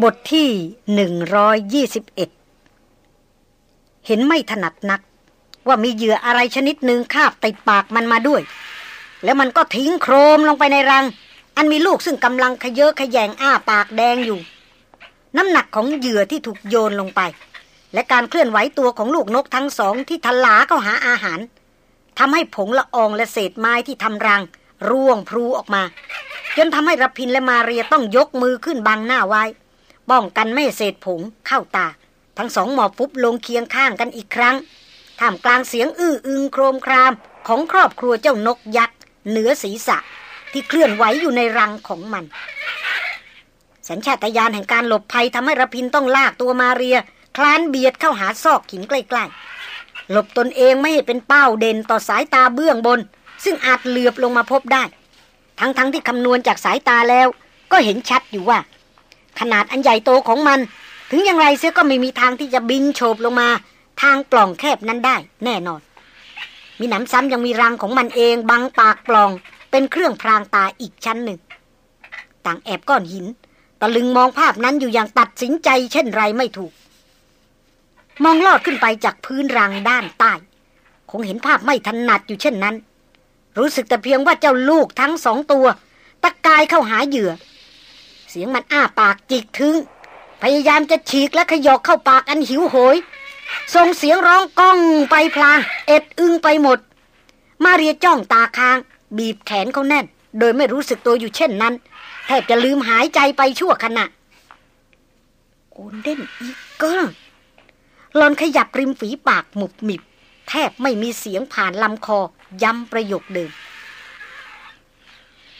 บทที่หนึ่งร้อยยี่สิบเอ็ดเห็นไม่ถนัดนัก ว่ามีเหยื่ออะไรชนิดหนึ่งคาบติดปากมันมาด้วย แล้วมันก็ทิ้งโครมลงไปในรัง อันมีลูกซึ่งกำลังขยเยอะขยงอ้าปากแดงอยู่ น้ำหนักของเหยื่อที่ถูกโยนลงไป และการเคลื่อนไหวตัวของลูกนกทั้งสองที่ทลาเข้าหาอาหารทำให้ผงละอองและเศษไม้ที่ทำรัง ร่วงพลูออกมา จนทำให้รพินและมาเรียต้องยกมือขึ้นบังหน้าไว้ ป้องกันไม่เศษผงเข้าตา ทั้งสองหมอบฟุบลงเคียงข้างกันอีกครั้งท่ามกลางเสียงอื้ออึงโครมครามของครอบครัวเจ้านกยักษ์เหนือศีรษะที่เคลื่อนไหวอยู่ในรังของมัน สัญชาตญาณแห่งการหลบภัยทำให้ระพินต้องลากตัวมาเรีย คลานเบียดเข้าหาซอกหินใกล้ๆ หลบตนเองไม่ให้เป็นเป้าเด่นต่อสายตาเบื้องบน ซึ่งอาจเหลือบลงมาพบได้ ทั้งๆทที่คำนวณจากสายตาแล้ว ก็เห็นชัดอยู่ว่า ขนาดอันใหญ่โตของมัน ถึงอย่างไรเสียก็ไม่มีทางที่จะบินโฉบลงมา ทางปล่องแคบนั้นได้ แน่นอน มีหนำซ้ำยังมีรังของมันเองบังปากปล่อง เป็นเครื่องพรางตาอีกชั้นหนึ่ง ต่างแอบก้อนหินตะลึงมองภาพนั้นอยู่อย่างตัดสินใจเช่นไรไม่ถูก มองลอดขึ้นไปจากพื้นรังด้านใต้ คงเห็นภาพไม่ถนัดอยู่เช่นนั้น รู้สึกแต่เพียงว่าเจ้าลูกทั้งสองตัว ตะกายเข้าหาเหยื่อ เสียงมันอ้าปากจิกถึง พยายามจะฉีกและขยอกเข้าปากอันหิวโหย ส่งเสียงร้องก้องไปพลาง เอ็ดอึงไปหมด มาเรียจ้องตาค้าง บีบแขนเขาแน่น โดยไม่รู้สึกตัวอยู่เช่นนั้นแทบจะลืมหายใจไปชั่วขณะโกนเด่นอีกเกอร์หลอนขยับริมฝีปากหมุบหมิบ แทบไม่มีเสียงผ่านลำคอ ย้ำประโยคเดิม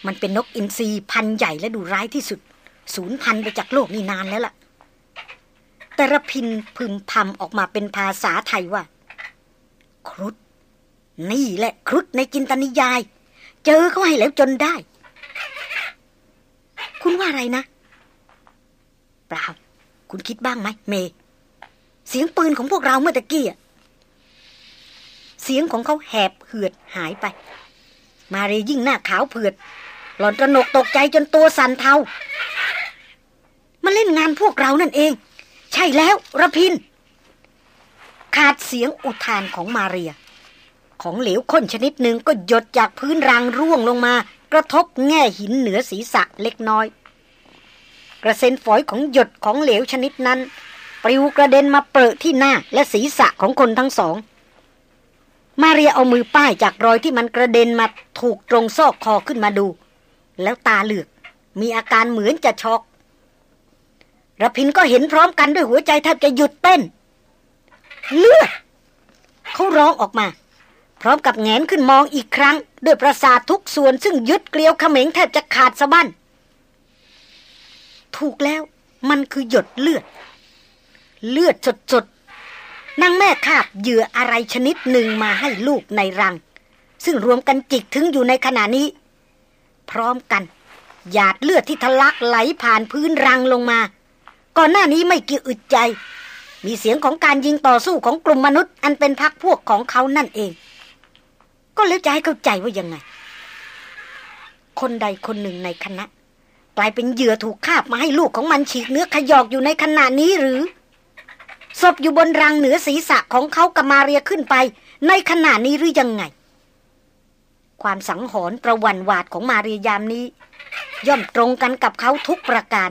มันเป็นนกอินทรีพันใหญ่และดูร้ายที่สุด สูญพันธุ์ไปจากโลกนี่นานแล้วล่ะ แต่ระพินพึมพำออกมาเป็นภาษาไทยว่า ครุฑนี่แหละครุฑในจินตนิยาย เจอเขาให้แล้วจนได้ คุณว่าอะไรนะเปล่า คุณคิดบ้างไหมเม เสียงปืนของพวกเราเมื่อตะกี้อะเสียงของเขาแหบเหือดหายไป มาเรยิ่งหน้าขาวเผือด หล่อนตระหนกตกใจจนตัวสั่นเทามาเล่นงานพวกเรานั่นเอง ใช่แล้วระพิน ขาดเสียงอุทานของมาเรีย ของเหลวข้นชนิดหนึ่งก็หยดจากพื้นรางร่วงลงมา กระทบแง่หินเหนือศีรษะเล็กน้อย กระเซ็นฝอยของหยดของเหลวชนิดนั้นปลิวกระเด็นมาเปรอะที่หน้าและศีรษะของคนทั้งสอง มาเรียเอามือป้ายจากรอยที่มันกระเด็นมาถูกตรงซอกคอขึ้นมาดู แล้วตาเหลือก มีอาการเหมือนจะช็อกระพินก็เห็นพร้อมกันด้วยหัวใจแทบจะหยุดเต้น เลือดเขาร้องออกมา พร้อมกับแงนขึ้นมองอีกครั้ง ด้วยประสาททุกส่วนซึ่งยึดเกลียวเขม็งแทบจะขาดสะบั้นถูกแล้วมันคือหยดเลือด เลือดสดๆนางแม่คาบเหยื่ออะไรชนิดหนึ่งมาให้ลูกในรัง ซึ่งรวมกันจิกถึงอยู่ในขณะนี้ พร้อมกัน หยาดเลือดที่ทะลักไหลผ่านพื้นรังลงมา ก่อนหน้านี้ไม่กี่อึดใจ มีเสียงของการยิงต่อสู้ของกลุ่มมนุษย์ อันเป็นพักพวกของเขานั่นเอง ก็แล้วจะให้เข้าใจว่ายังไง คนใดคนหนึ่งในคณะ กลายเป็นเหยื่อถูกคาบมาให้ลูกของมันฉีกเนื้อขยอกอยู่ในขณะนี้หรือศพอยู่บนรังเหนือศีรษะของเขากมาเรียขึ้นไป ในขณะนี้หรือยังไง ความสังหรณ์ประวันวาดของมาเรียยามนี้ ย่อมตรงกันกับเขาทุกประการ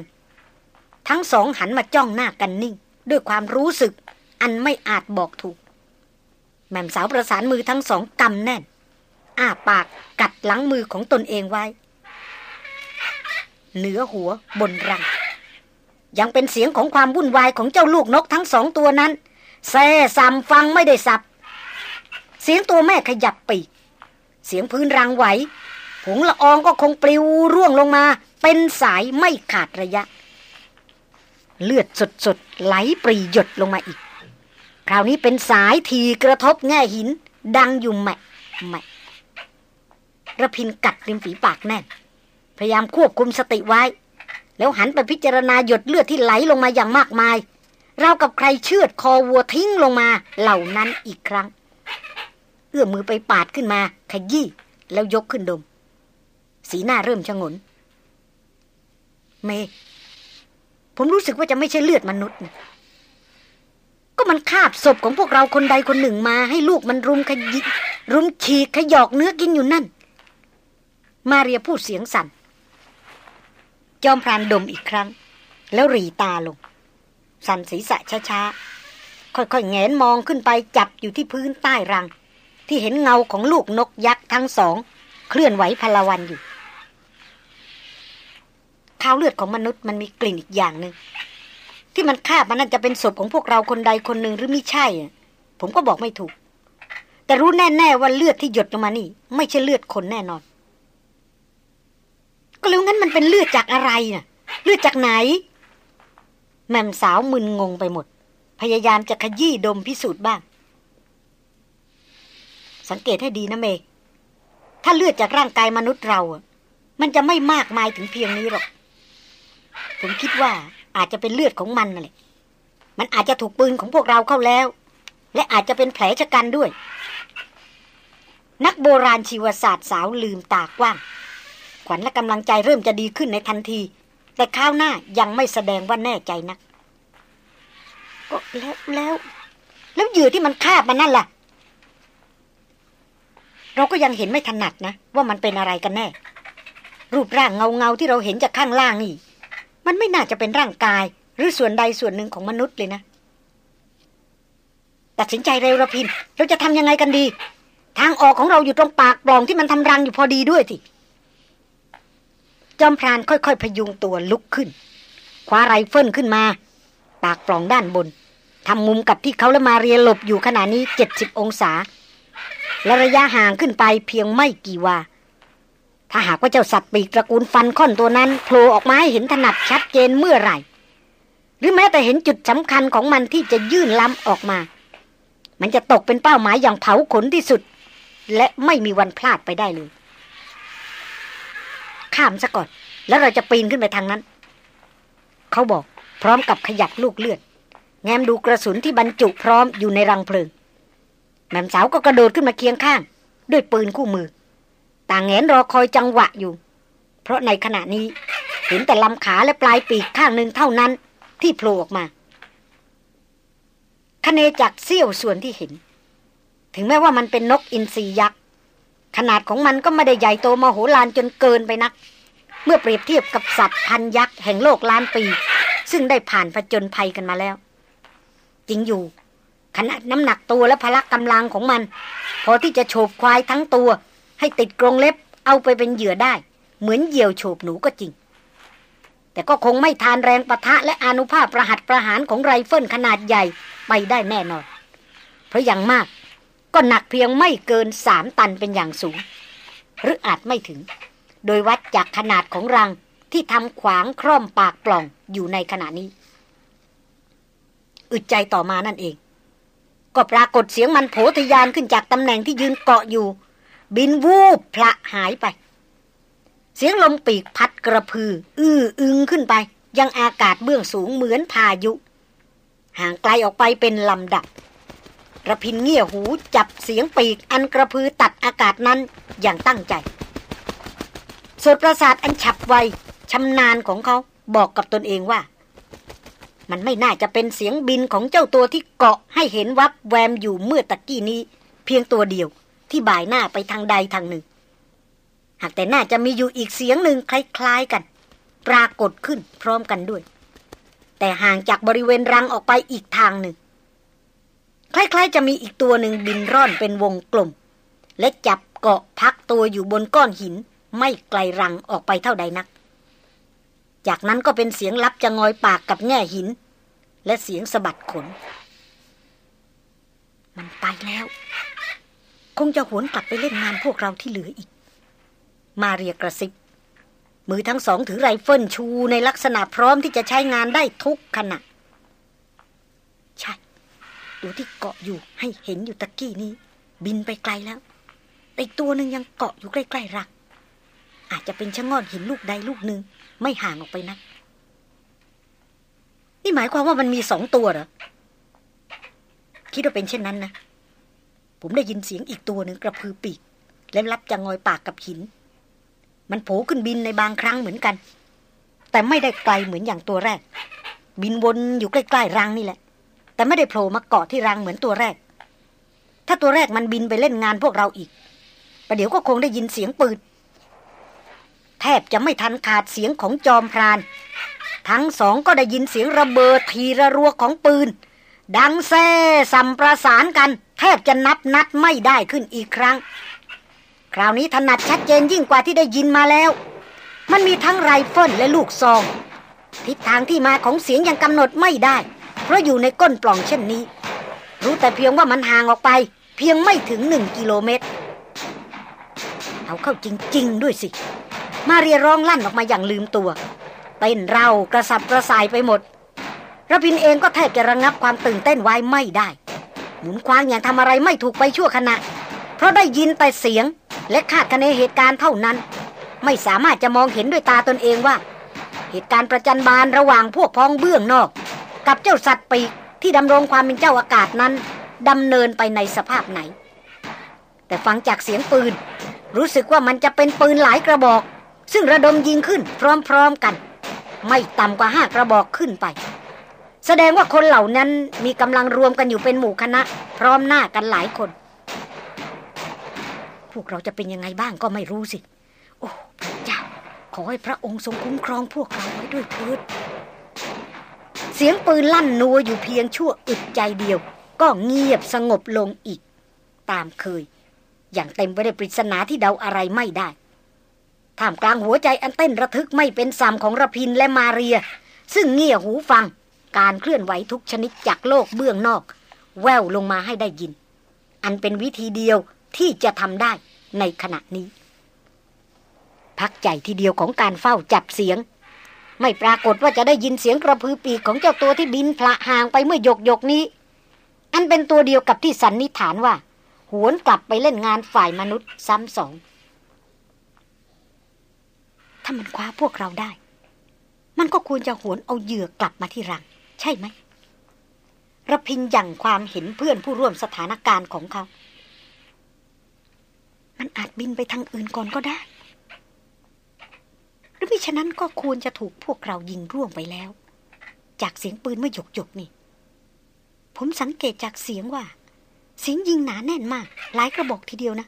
ทั้งสองหันมาจ้องหน้ากันนิ่ง ด้วยความรู้สึกอันไม่อาจบอกถูก แม่สาวประสานมือทั้งสองกำแน่น อ้าปากกัดหลังมือของตนเองไว้ เหนือหัวบนรัง ยังเป็นเสียงของความวุ่นวายของเจ้าลูกนกทั้งสองตัวนั้นแซ่ซำฟังไม่ได้สับ เสียงตัวแม่ขยับปีก เสียงพื้นรังไหว ผงละอองก็คงปลิวร่วงลงมา เป็นสายไม่ขาดระยะ เลือดสดๆ ไหลปรีหยดลงมาอีก คราวนี้เป็นสายทีกระทบแง่หิน ดังอยู่แมะแมะระพินกัดริมฝีปากแน่น พยายามควบคุมสติไว้ แล้วหันไปพิจารณาหยดเลือดที่ไหลลงมาอย่างมากมายเรากับใครเชือดคอวัวทิ้งลงมาเหล่านั้นอีกครั้ง เอื้อมมือไปปาดขึ้นมา ขยี้แล้วยกขึ้นดม สีหน้าเริ่มชะงน เม ผมรู้สึกว่าจะไม่ใช่เลือดมนุษย์นะก็มันคาบศพของพวกเราคนใดคนหนึ่งมา ให้ลูกมันรุมขยิรุมฉีกขยอกเนื้อกินอยู่นั่น มาเรียพูดเสียงสัน่น จอมพรานดมอีกครั้ง แล้วรีตาลง สั่นศีรษะช้าๆ ค่อยๆแงนมองขึ้นไปจับอยู่ที่พื้นใต้รัง ที่เห็นเงาของลูกนกยักษ์ทั้งสอง เคลื่อนไหวพลวันอยู่ข้าวเลือดของมนุษย์มันมีกลิ่นอีกอย่างหนึง่งที่มันคาบมันน่าจะเป็นศพของพวกเราคนใดคนหนึ่งหรือไม่ใช่ ผมก็บอกไม่ถูก แต่รู้แน่ ๆ ว่าเลือดที่หยดลงมานี่ ไม่ใช่เลือดคนแน่นอน ก็แล้วงั้นมันเป็นเลือดจากอะไรน่ะ เลือดจากไหน แม่มสาวมึนงงไปหมด พยายามจะขยี้ดมพิสูจน์บ้าง สังเกตให้ดีนะเมถ้าเลือดจากร่างกายมนุษย์เราอะมันจะไม่มากมายถึงเพียงนี้หรอก ผมคิดว่าอาจจะเป็นเลือดของมันนั่นแหละ มันอาจจะถูกปืนของพวกเราเข้าแล้ว และอาจจะเป็นแผลชะกันด้วย นักโบราณชีวศาสตร์สาวลืมตากว้าง ขวัญและกำลังใจเริ่มจะดีขึ้นในทันที แต่ข้าวหน้ายังไม่แสดงว่าแน่ใจนัก ก็แล้วแล้ว แล้วเหยื่อที่มันคาบมันนั่นล่ะ เราก็ยังเห็นไม่ถนัดนะ ว่ามันเป็นอะไรกันแน่ รูปร่างเงาเงาที่เราเห็นจากข้างล่างนี่ มันไม่น่าจะเป็นร่างกาย หรือส่วนใดส่วนหนึ่งของมนุษย์เลยนะตัดสินใจเร็วระพิน เราจะทำยังไงกันดี ทางออกของเราอยู่ตรงปากปล่องที่มันทำรังอยู่พอดีด้วยสิจอมพรานค่อยๆ พยุงตัวลุกขึ้น คว้าไรเฟิลขึ้นมา ปากปล่องด้านบนทำมุมกับที่เขาและมาเรียหลบอยู่ขณะนี้เจ็ดสิบองศา และระยะห่างขึ้นไปเพียงไม่กี่วา ถ้าหากว่าเจ้าสัตว์ปีกตระกูลฟันค่อนตัวนั้นโผล่ออกมาให้เห็นถนัดชัดเจนเมื่อไหร่ หรือแม้แต่เห็นจุดสำคัญของมันที่จะยื่นล้ำออกมา มันจะตกเป็นเป้าหมายอย่างเผาขนที่สุด และไม่มีวันพลาดไปได้เลย ข้ามซะก่อน แล้วเราจะปีนขึ้นไปทางนั้น เขาบอกพร้อมกับขยับลูกเลือด แง้มดูกระสุนที่บรรจุพร้อมอยู่ในรังเพลิง แม่สาวก็กระโดดขึ้นมาเคียงข้าง ด้วยปืนคู่มือ ต่างแงนรอคอยจังหวะอยู่ เพราะในขณะนี้เห็นแต่ลำขาและปลายปีกข้างหนึ่งเท่านั้น ที่โผล่ออกมาคเนจากเสี้ยวส่วนที่เห็น ถึงแม้ว่ามันเป็นนกอินทรียักษ์ ขนาดของมันก็ไม่ได้ใหญ่โตมโหฬารจนเกินไปนัก เมื่อเปรียบเทียบกับสัตว์พันยักษ์แห่งโลกล้านปี ซึ่งได้ผ่านผจญภัยกันมาแล้ว จริงอยู่ ขนาดน้ำหนักตัวและพละกำลังของมัน พอที่จะโฉบควายทั้งตัว ให้ติดกรงเล็บเอาไปเป็นเหยื่อได้ เหมือนเหยี่ยวโฉบหนูก็จริง แต่ก็คงไม่ทานแรงประทะและอนุภาพประหัตประหารของไรเฟิลขนาดใหญ่ไปได้แน่นอน เพราะอย่างมากก็หนักเพียงไม่เกินสามตันเป็นอย่างสูง หรืออาจไม่ถึง โดยวัดจากขนาดของรังที่ทำขวางคร่อมปากปล่องอยู่ในขณะนี้ อึดใจต่อมานั่นเอง ก็ปรากฏเสียงมันโผทยานขึ้นจากตำแหน่งที่ยืนเกาะอยู่ บินวูบพละหายไป เสียงลมปีกพัดกระพือ อื้ออึงขึ้นไป ยังอากาศเบื้องสูงเหมือนพายุ ห่างไกลออกไปเป็นลำดับระพินเงี่ยหูจับเสียงปีกอันกระพือตัดอากาศนั้นอย่างตั้งใจสดประสาทอันฉับไวชำนาญของเขาบอกกับตนเองว่า มันไม่น่าจะเป็นเสียงบินของเจ้าตัวที่เกาะให้เห็นวับแวมอยู่เมื่อตะกี้นี้ เพียงตัวเดียวที่บ่ายหน้าไปทางใดทางหนึ่ง หากแต่น่าจะมีอยู่อีกเสียงหนึ่งคล้ายๆกัน ปรากฏขึ้นพร้อมกันด้วย แต่ห่างจากบริเวณรังออกไปอีกทางหนึ่ง คล้ายๆ จะมีอีกตัวหนึ่งบินร่อนเป็นวงกลม และจับเกาะพักตัวอยู่บนก้อนหินไม่ไกลรังออกไปเท่าใดนัก จากนั้นก็เป็นเสียงลับจะงอยปากกับแง่หิน และเสียงสะบัดขน มันไปแล้ว คงจะหวนกลับไปเล่นงานพวกเราที่เหลืออีก มาเรียกระซิบ มือทั้งสองถือไรเฟิลชูในลักษณะพร้อมที่จะใช้งานได้ทุกขณะ ใช่ดูที่เกาะอยู่ให้เห็นอยู่ตะกี้นี้ บินไปไกลแล้ว แต่ตัวหนึ่งยังเกาะอยู่ใกล้ๆรัก อาจจะเป็นชะง่อนหินลูกใดลูกหนึ่ง ไม่ห่างออกไปนัก นี่หมายความว่ามันมีสองตัวเหรอ คิดว่าเป็นเช่นนั้นนะ ผมได้ยินเสียงอีกตัวหนึ่งกระพือปีก และรับจะงอยปากกับหิน มันโผล่ขึ้นบินในบางครั้งเหมือนกัน แต่ไม่ได้ไกลเหมือนอย่างตัวแรก บินวนอยู่ใกล้ๆรังนี่แหละ แต่ไม่ได้โผล่มาเกาะที่รังเหมือนตัวแรก ถ้าตัวแรกมันบินไปเล่นงานพวกเราอีกประเดี๋ยวก็คงได้ยินเสียงปืน แทบจะไม่ทันขาดเสียงของจอมพราน ทั้งสองก็ได้ยินเสียงระเบิดทีระรัวของปืน ดังแซ่สัมประสานกัน แทบจะนับนัดไม่ได้ขึ้นอีกครั้ง คราวนี้ถนัดชัดเจนยิ่งกว่าที่ได้ยินมาแล้ว มันมีทั้งไรเฟิลและลูกซอง ทิศทางที่มาของเสียงยังกำหนดไม่ได้ เพราะอยู่ในก้นปล่องเช่นนี้ รู้แต่เพียงว่ามันห่างออกไป เพียงไม่ถึงหนึ่งกิโลเมตร เอาเข้าจริง ๆ ด้วยสิ มาเรียร้องลั่นออกมาอย่างลืมตัว เต้นเรากระสับกระส่ายไปหมดระพินเองก็แทบจะระงับความตื่นเต้นไว้ไม่ได้ หมุนคว้างอย่างทำอะไรไม่ถูกไปชั่วขณะ เพราะได้ยินแต่เสียง และคาดคะเนเหตุการณ์เท่านั้น ไม่สามารถจะมองเห็นด้วยตาตนเองว่า เหตุการณ์ประจันบานระหว่างพวกพ้องเบื้องนอก กับเจ้าสัตว์ปีกที่ดำรงความเป็นเจ้าอากาศนั้นดำเนินไปในสภาพไหน แต่ฟังจากเสียงปืน รู้สึกว่ามันจะเป็นปืนหลายกระบอก ซึ่งระดมยิงขึ้นพร้อมๆกัน ไม่ต่ำกว่าห้ากระบอกขึ้นไป แสดงว่าคนเหล่านั้นมีกำลังรวมกันอยู่เป็นหมู่คณะ พร้อมหน้ากันหลายคน พวกเราจะเป็นยังไงบ้างก็ไม่รู้สิ โอ้พระเจ้า ขอให้พระองค์ทรงคุ้มครองพวกเราไว้ด้วยเถิดเสียงปืนลั่นนัวอยู่เพียงชั่วอึดใจเดียว ก็เงียบสงบลงอีก ตามเคย อย่างเต็มไปด้วยปริศนาที่เดาอะไรไม่ได้ ท่ามกลางหัวใจอันเต้นระทึกไม่เป็นสามของระพินและมาเรีย ซึ่งเงี่ยหูฟังการเคลื่อนไหวทุกชนิดจากโลกเบื้องนอก แววลงมาให้ได้ยิน อันเป็นวิธีเดียวที่จะทำได้ในขณะนี้ พักใจทีเดียวของการเฝ้าจับเสียง ไม่ปรากฏว่าจะได้ยินเสียงกระพือปีกของเจ้าตัวที่บินพละห่างไปเมื่อหยกหยกนี้ อันเป็นตัวเดียวกับที่สันนิษฐานว่า หวนกลับไปเล่นงานฝ่ายมนุษย์ซ้ำสองามันคว้าพวกเราได้ มันก็ควรจะหวนเอาเหยื่อกลับมาที่รัง ใช่ไหมระพินยังความเห็นเพื่อนผู้ร่วมสถานการณ์ของเขา มันอาจบินไปทางอื่นก่อนก็ได้ หรือมิฉะนั้นก็ควรจะถูกพวกเรายิงร่วงไปแล้ว จากเสียงปืนเมื่อหยกหยกนี่ ผมสังเกตจากเสียงว่า เสียงยิงหนาแน่นมาก หลายกระบอกทีเดียวนะ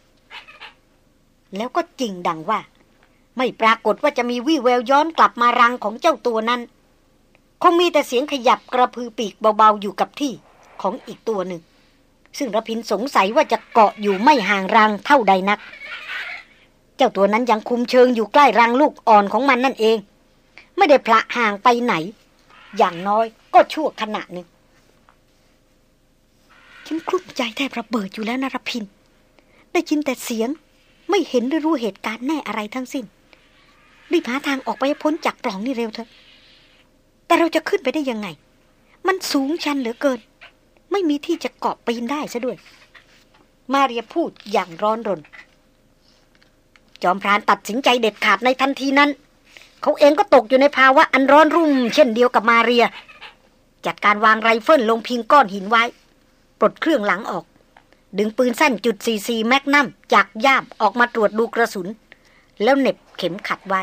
แล้วก็จริงดังว่า ไม่ปรากฏว่าจะมีวี่แววย้อนกลับมารังของเจ้าตัวนั้น คงมีแต่เสียงขยับกระพือปีกเบาๆอยู่กับที่ของอีกตัวหนึ่ง ซึ่งระพินสงสัยว่าจะเกาะอยู่ไม่ห่างรังเท่าใดนัก เจ้าตัวนั้นยังคุมเชิงอยู่ใกล้รังลูกอ่อนของมันนั่นเอง ไม่ได้พละห่างไปไหน อย่างน้อยก็ชั่วขณะหนึ่งฉันกลุ้มใจแทบระเบิดอยู่แล้วนะรพิน ได้ยินแต่เสียงไม่เห็นหรือรู้เหตุการณ์แน่อะไรทั้งสิ้น รีบหาทางออกไปพ้นจากปล่องนี่เร็วเถอะ แต่เราจะขึ้นไปได้ยังไง มันสูงชันเหลือเกิน ไม่มีที่จะเกาะปีนได้ซะด้วย มาเรียพูดอย่างร้อนรน จอมพรานตัดสินใจเด็ดขาดในทันทีนั้น เขาเองก็ตกอยู่ในภาวะอันร้อนรุ่ม เช่นเดียวกับมาเรีย จัดการวางไรเฟิลลงพิงก้อนหินไว้ ปลดเครื่องหลังออก ดึงปืนสั้นจุด44แมกนัมจากย่ามออกมาตรวจดูกระสุนแล้วเหน็บเข็มขัดไว้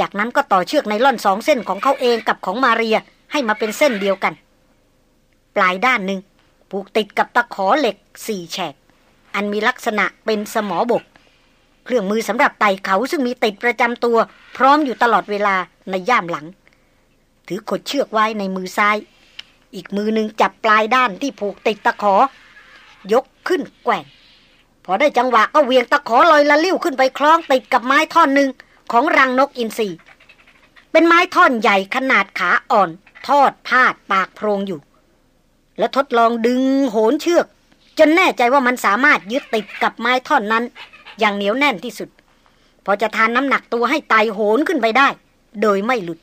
จากนั้นก็ต่อเชือกไนล่อนสองเส้นของเขาเองกับของมาเรียให้มาเป็นเส้นเดียวกัน ปลายด้านหนึ่งผูกติดกับตะขอเหล็กสี่แฉก อันมีลักษณะเป็นสมอบก เครื่องมือสำหรับไต่เขาซึ่งมีติดประจำตัว พร้อมอยู่ตลอดเวลาในย่ามหลัง ถือขดเชือกไว้ในมือซ้าย อีกมือหนึ่งจับปลายด้านที่ผูกติดตะขอ ยกขึ้นแกว่งพอได้จังหวะก็เวียงตะขอลอยละลิ้วขึ้นไปคล้องติดกับไม้ท่อนหนึ่ง ของรังนกอินทรีเป็นไม้ท่อนใหญ่ขนาดขาอ่อน ทอดพาดปากโพรงอยู่ แล้วทดลองดึงโหนเชือก จนแน่ใจว่ามันสามารถยึดติดกับไม้ท่อนนั้น อย่างเหนียวแน่นที่สุด พอจะทานน้ำหนักตัวให้ไต่โหนขึ้นไปได้ โดยไม่หลุด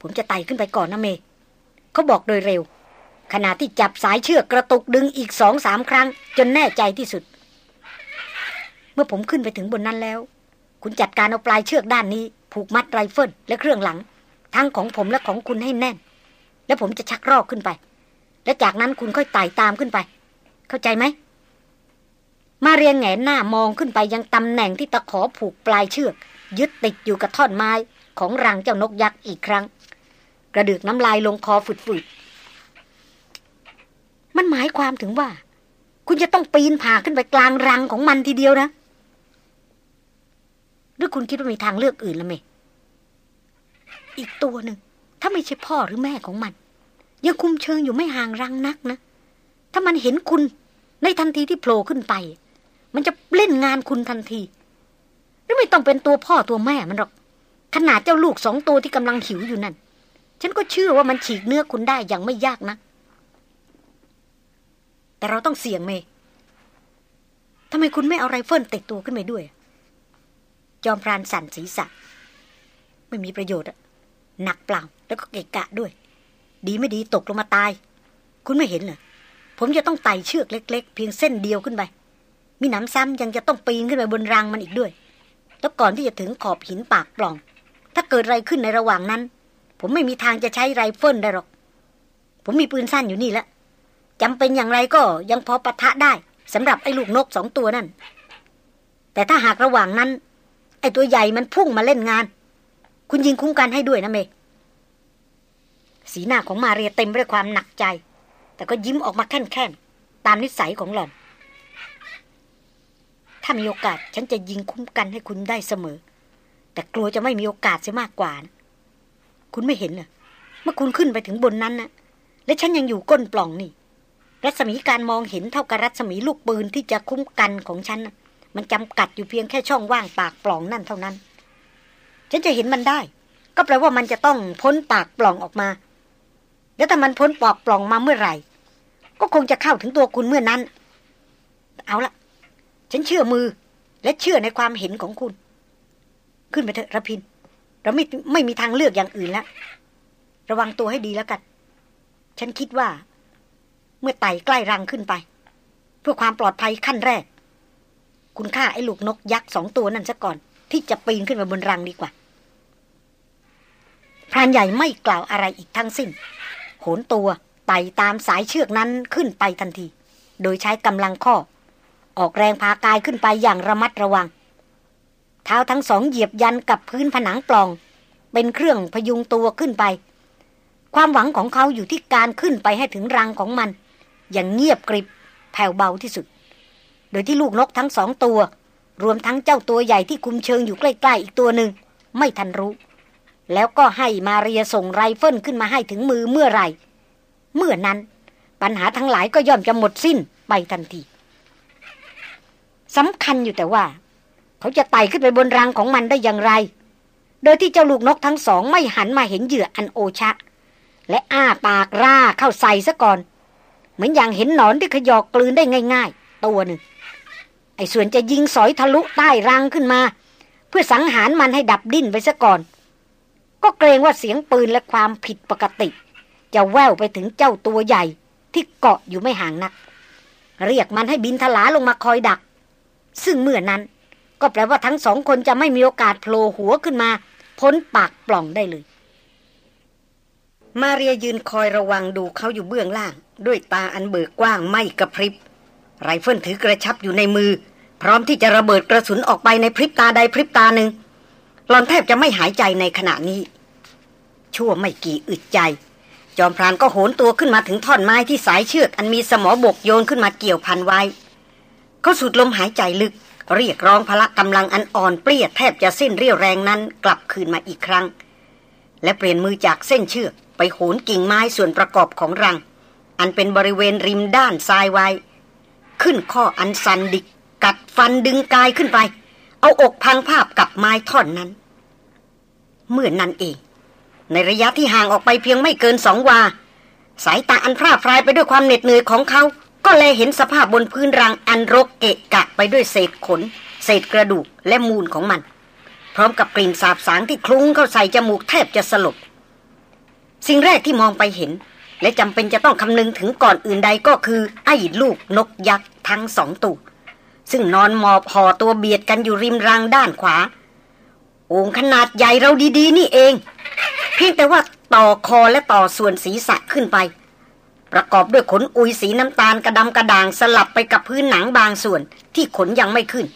ผมจะไต่ขึ้นไปก่อนนะเมย์เขาบอกโดยเร็ว ขณะที่จับสายเชือกกระตุกดึงอีกสองสามครั้ง จนแน่ใจที่สุด เมื่อผมขึ้นไปถึงบนนั้นแล้ว คุณจัดการเอาปลายเชือกด้านนี้ ผูกมัดไรเฟิลและเครื่องหลัง ทั้งของผมและของคุณให้แน่น แล้วผมจะชักรอกขึ้นไป และจากนั้นคุณค่อยไต่ตามขึ้นไป เข้าใจไหม มาเรียงแงนหน้ามองขึ้นไปยังตำแหน่งที่ตะขอผูกปลายเชือก ยึดติดอยู่กับท่อนไม้ของรังเจ้านกยักษ์อีกครั้ง กระดึกน้ำลายลงคอฝืดๆมันหมายความถึงว่า คุณจะต้องปีนผ่าขึ้นไปกลางรังของมันทีเดียวนะ รือคุณคิดว่ามีทางเลือกอื่นและไหม อีกตัวหนึ่ง ถ้าไม่ใช่พ่อหรือแม่ของมัน ยังคุมเชิงอยู่ไม่ห่างรังนักนะ ถ้ามันเห็นคุณในทันทีที่โผล่ขึ้นไป มันจะเล่นงานคุณทันที หรือไม่ต้องเป็นตัวพ่อตัวแม่มันหรอก ขนาดเจ้าลูกสองตัวที่กำลังหิวอยู่นั่น ฉันก็เชื่อว่ามันฉีกเนื้อคุณได้อย่างไม่ยากนะ แต่เราต้องเสี่ยงเมทำไมคุณไม่เอาไรเฟิลติดตัวขึ้นไปด้วย จอมพรานสั่นศีรษะ ไม่มีประโยชน์อะหนักเปล่า แล้วก็เกะกะด้วย ดีไม่ดีตกลงมาตาย คุณไม่เห็นเหรอผมจะต้องไต่เชือกเล็ก ๆ เพียงเส้นเดียวขึ้นไปมีหนำซ้ำยังจะต้องปีนขึ้นไปบนรังมันอีกด้วย แล้วก่อนที่จะถึงขอบหินปากปล่อง ถ้าเกิดอะไรขึ้นในระหว่างนั้น ผมไม่มีทางจะใช้ไรเฟิลได้หรอก ผมมีปืนสั้นอยู่นี่แล้วจำเป็นอย่างไรก็ยังพอปะทะได้สำหรับไอ้ลูกนกสองตัวนั่น แต่ถ้าหากระหว่างนั้น ไอ้ตัวใหญ่มันพุ่งมาเล่นงาน คุณยิงคุ้มกันให้ด้วยนะเม สีหน้าของมาเรียเต็มไปด้วยความหนักใจ แต่ก็ยิ้มออกมาแค่นๆตามนิสัยของหล่อน ถ้ามีโอกาสฉันจะยิงคุ้มกันให้คุณได้เสมอ แต่กลัวจะไม่มีโอกาสเสียมากกว่านะคุณไม่เห็นเหรอเมื่อคุณขึ้นไปถึงบนนั้นนะและฉันยังอยู่ก้นปล่องนี่ รัศมีการมองเห็นเท่ากับรัศมีลูกปืนที่จะคุ้มกันของฉันนะ มันจำกัดอยู่เพียงแค่ช่องว่างปากปล่องนั่นเท่านั้น ฉันจะเห็นมันได้ ก็แปลว่ามันจะต้องพ้นปากปล่องออกมา แล้วถ้ามันพ้นปอกปล่องมาเมื่อไหร่ ก็คงจะเข้าถึงตัวคุณเมื่อนั้น เอาละฉันเชื่อมือ และเชื่อในความเห็นของคุณ ขึ้นไปเถอะระพิน เราไม่ไม่มีทางเลือกอย่างอื่นแล้วระวังตัวให้ดีแล้วกัน ฉันคิดว่า เมื่อไต่ใกล้รังขึ้นไป เพื่อความปลอดภัยขั้นแรก คุณฆ่าไอ้ลูกนกยักษ์สองตัวนั่นซะก่อน ที่จะปีนขึ้นมาบนรังดีกว่าพรานใหญ่ไม่กล่าวอะไรอีกทั้งสิ้น โหนตัวไต่ตามสายเชือกนั้นขึ้นไปทันที โดยใช้กำลังข้อ ออกแรงพากายขึ้นไปอย่างระมัดระวัง เท้าทั้งสองเหยียบยันกับพื้นผนังปล่อง เป็นเครื่องพยุงตัวขึ้นไป ความหวังของเขาอยู่ที่การขึ้นไปให้ถึงรังของมัน อย่างเงียบกริบแผ่วเบาที่สุด โดยที่ลูกนกทั้งสองตัว รวมทั้งเจ้าตัวใหญ่ที่คุมเชิงอยู่ใกล้ ๆ อีกตัวหนึ่ง ไม่ทันรู้ แล้วก็ให้มาเรียส่งไรเฟิลขึ้นมาให้ถึงมือเมื่อไรเมื่อนั้นปัญหาทั้งหลายก็ย่อมจะหมดสิ้นไปทันทีสำคัญอยู่แต่ว่า เขาจะไต่ขึ้นไปบนรังของมันได้อย่างไร โดยที่เจ้าลูกนกทั้งสองไม่หันมาเห็นเหยื่ออันโอชะ และอ้าปากร่าเข้าใส่ซะก่อน เหมือนอย่างเห็นหนอนที่ขยอกกลืนได้ง่าย ๆ ตัวหนึ่ง อ้ส่วนจะยิงสอยทะลุใต้รังขึ้นมา เพื่อสังหารมันให้ดับดิ้นไปซะก่อน ก็เกรงว่าเสียงปืนและความผิดปกติ จะแววไปถึงเจ้าตัวใหญ่ที่เกาะอยู่ไม่ห่างนัก เรียกมันให้บินทลาลงมาคอยดัก ซึ่งเมื่อนั้น ก็แปลว่าทั้งสองคนจะไม่มีโอกาสโผล่หัวขึ้นมา พ้นปากปล่องได้เลย มาเรียยืนคอยระวังดูเขาอยู่เบื้องล่าง ด้วยตาอันเบิกกว้างไม่กระพริบไรเฟิลถือกระชับอยู่ในมือ พร้อมที่จะระเบิดกระสุนออกไปในพริบตาใดพริบตาหนึ่งหลอนแทบจะไม่หายใจในขณะนี้ ชั่วไม่กี่อึดใจ จอมพรานก็โหนตัวขึ้นมาถึงท่อนไม้ที่สายเชือกอันมีสมอบกโยนขึ้นมาเกี่ยวพันไว้ เขาสูดลมหายใจลึก เรียกร้องพละกำลังอันอ่อนเปรี้ยแทบจะสิ้นเรี่ยวแรงนั้นกลับคืนมาอีกครั้ง และเปลี่ยนมือจากเส้นเชือก ไปโหนกิ่งไม้ส่วนประกอบของรัง อันเป็นบริเวณริมด้านซ้ายไว้ ขึ้นข้ออันสันดิก กัดฟันดึงกายขึ้นไป เอาอกพังภาพกับไม้ท่อนนั้น เมื่อนนั้นเอง ในระยะที่ห่างออกไปเพียงไม่เกินสองวา สายตาอันพร่าพรายไปด้วยความเหน็ดเหนื่อยของเขา ก็แลเห็นสภาพบนพื้นรังอันรกเกะกะไปด้วยเศษขน เศษกระดูกและมูลของมัน พร้อมกับกลิ่นสาบสางที่คลุ้งเข้าใส่จมูกแทบจะสลบสิ่งแรกที่มองไปเห็น และจำเป็นจะต้องคำนึงถึงก่อนอื่นใดก็คือไอ้ลูกนกยักษ์ทั้งสองตัว ซึ่งนอนหมอบห่อตัวเบียดกันอยู่ริมรังด้านขวา โอ่งขนาดใหญ่เราดีๆ นี่เอง เพียงแต่ว่าต่อคอและต่อส่วนศีรษะขึ้นไป ประกอบด้วยขนอุยสีน้ำตาลกระดำกระด่างสลับไปกับพื้นหนังบางส่วนที่ขนยังไม่ขึ้น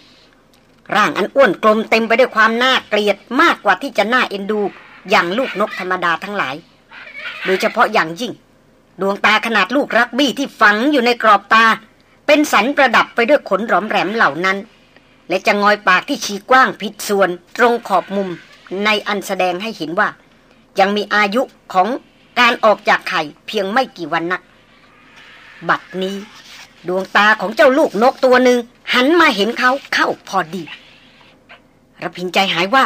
ร่างอันอ้วนกลมเต็มไปด้วยความน่าเกลียดมากกว่าที่จะน่าเอ็นดูอย่างลูกนกธรรมดาทั้งหลาย โดยเฉพาะอย่างยิ่ง ดวงตาขนาดลูกรักบี้ที่ฝังอยู่ในกรอบตา เป็นสันประดับไปด้วยขนหลอมแหลมเหล่านั้น และจะงอยปากที่ชีกว้างผิดส่วนตรงขอบมุมในอันแสดงให้เห็นว่า ยังมีอายุของการออกจากไข่เพียงไม่กี่วันนัก บัดนี้ ดวงตาของเจ้าลูกนกตัวหนึ่งหันมาเห็นเขาเข้าพอดีระพินใจหายว่า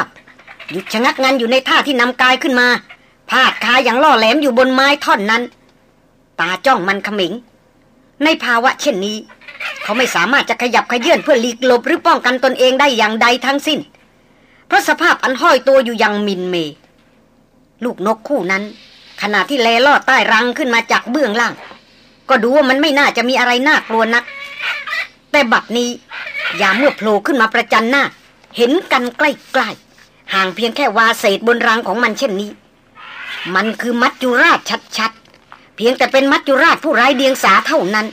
หยุดชะงักงันอยู่ในท่าที่นำกายขึ้นมาพาดคาอย่างล่อแหลมอยู่บนไม้ท่อนนั้น ตาจ้องมันขมิง ในภาวะเช่นนี้ เขาไม่สามารถจะขยับขยื่นเพื่อหลีกหลบหรือป้องกันตนเองได้อย่างใดทั้งสิ้น เพราะสภาพอันห้อยตัวอยู่อย่างมินเม ลูกนกคู่นั้น ขณะที่แลลอดใต้รังขึ้นมาจากเบื้องล่าง ก็ดูว่ามันไม่น่าจะมีอะไรน่ากลัวนัก แต่บัดนี้ยามเมื่อโผล่ขึ้นมาประจันหน้า เห็นกันใกล้ๆห่างเพียงแค่วาเศษบนรังของมันเช่นนี้ มันคือมัจจุราชชัดๆ พียงแต่เป็นมัจจุราชผู้ไร้เดียงสาเท่านั้น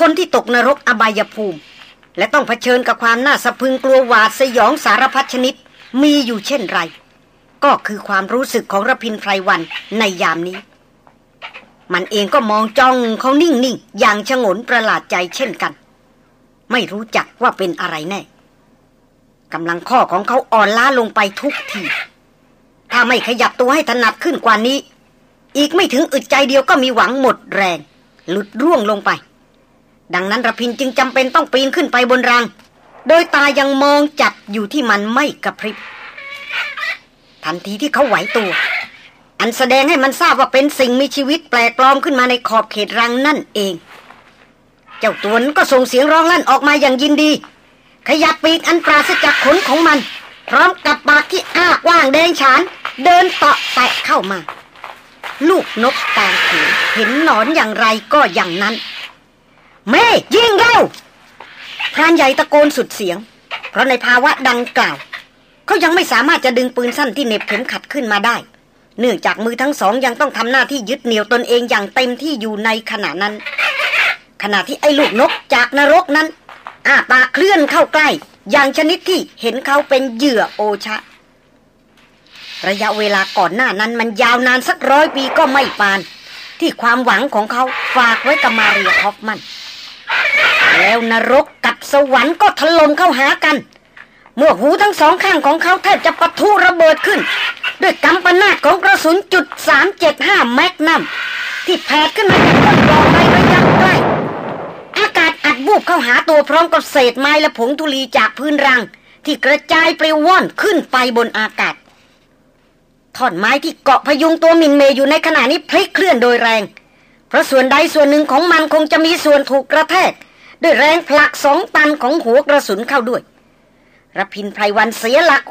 คนที่ตกนรกอบายภูมิ และต้องเผชิญกับความน่าสะพึงกลัวหวาดสยองสารพัดชนิดมีอยู่เช่นไร ก็คือความรู้สึกของระพินไพรวันในยามนี้ มันเองก็มองจ้องเขานิ่งๆ อย่างชงนประหลาดใจเช่นกัน ไม่รู้จักว่าเป็นอะไรแน่กำลังข้อของเขาอ่อนล้าลงไปทุกทีถ้าไม่ขยับตัวให้ถนัดขึ้นกว่านี้ อีกไม่ถึงอึดใจเดียวก็มีหวังหมดแรง หลุดร่วงลงไป ดังนั้นระพินจึงจำเป็นต้องปีนขึ้นไปบนรางโดยตายังมองจับอยู่ที่มันไม่กระพริบ ทันทีที่เขาไหวตัว อันแสดงให้มันทราบว่าเป็นสิ่งมีชีวิตแปลกปลอมขึ้นมาในขอบเขตรังนั่นเอง เจ้าตัวนั้นก็ส่งเสียงร้องลั่นออกมาอย่างยินดี ขยับปีกอันปราศจากขนของมัน พร้อมกับปากที่อ้ากว้างแดงฉาน เดินเตาะแตะเข้ามา ลูกนกกางเขนเห็นหนอนอย่างไรก็อย่างนั้นแม่ยิงเร็วพรานใหญ่ตะโกนสุดเสียง เพราะในภาวะดังกล่าว เขายังไม่สามารถจะดึงปืนสั้นที่เน็บเข็มขัดขึ้นมาได้ เนื่องจากมือทั้งสองยังต้องทำหน้าที่ยึดเหนี่ยวตนเองอย่างเต็มที่อยู่ในขณะนั้น ขณะที่ไอ้ลูกนกจากนรกนั้นอ้าปากเคลื่อนเข้าใกล้ อย่างชนิดที่เห็นเขาเป็นเหยื่อโอชะ ระยะเวลาก่อนหน้านั้นมันยาวนานสักร้อยปีก็ไม่ปาน ที่ความหวังของเขาฝากไว้กับมาเรียฮอฟมัน แล้วนรกกับสวรรค์ก็ถล่มเข้าหากัน เมื่อหูทั้งสองข้างของเขาแทบจะปะทุระเบิดขึ้น ด้วยกำปนาตของกระสุนจุดสามเจ็ดห้าแมกนัมที่แผดขึ้นมาจากต้นปลอกในระยะใกล้อากาศอัดวูบเข้าหาตัวพร้อมกับเศษไม้และผงธุลีจากพื้นรัง ที่กระจายปลิวว่อนขึ้นไปบนอากาศ ท่อนไม้ที่เกาะพยุงตัวมินเมย์อยู่ในขณะนี้พลิกเคลื่อนโดยแรง เพราะส่วนใดส่วนหนึ่งของมันคงจะมีส่วนถูกกระแทก ด้วยแรงผลักสองตันของหัวกระสุนเข้าด้วยรพินไพรวันเสียหลัก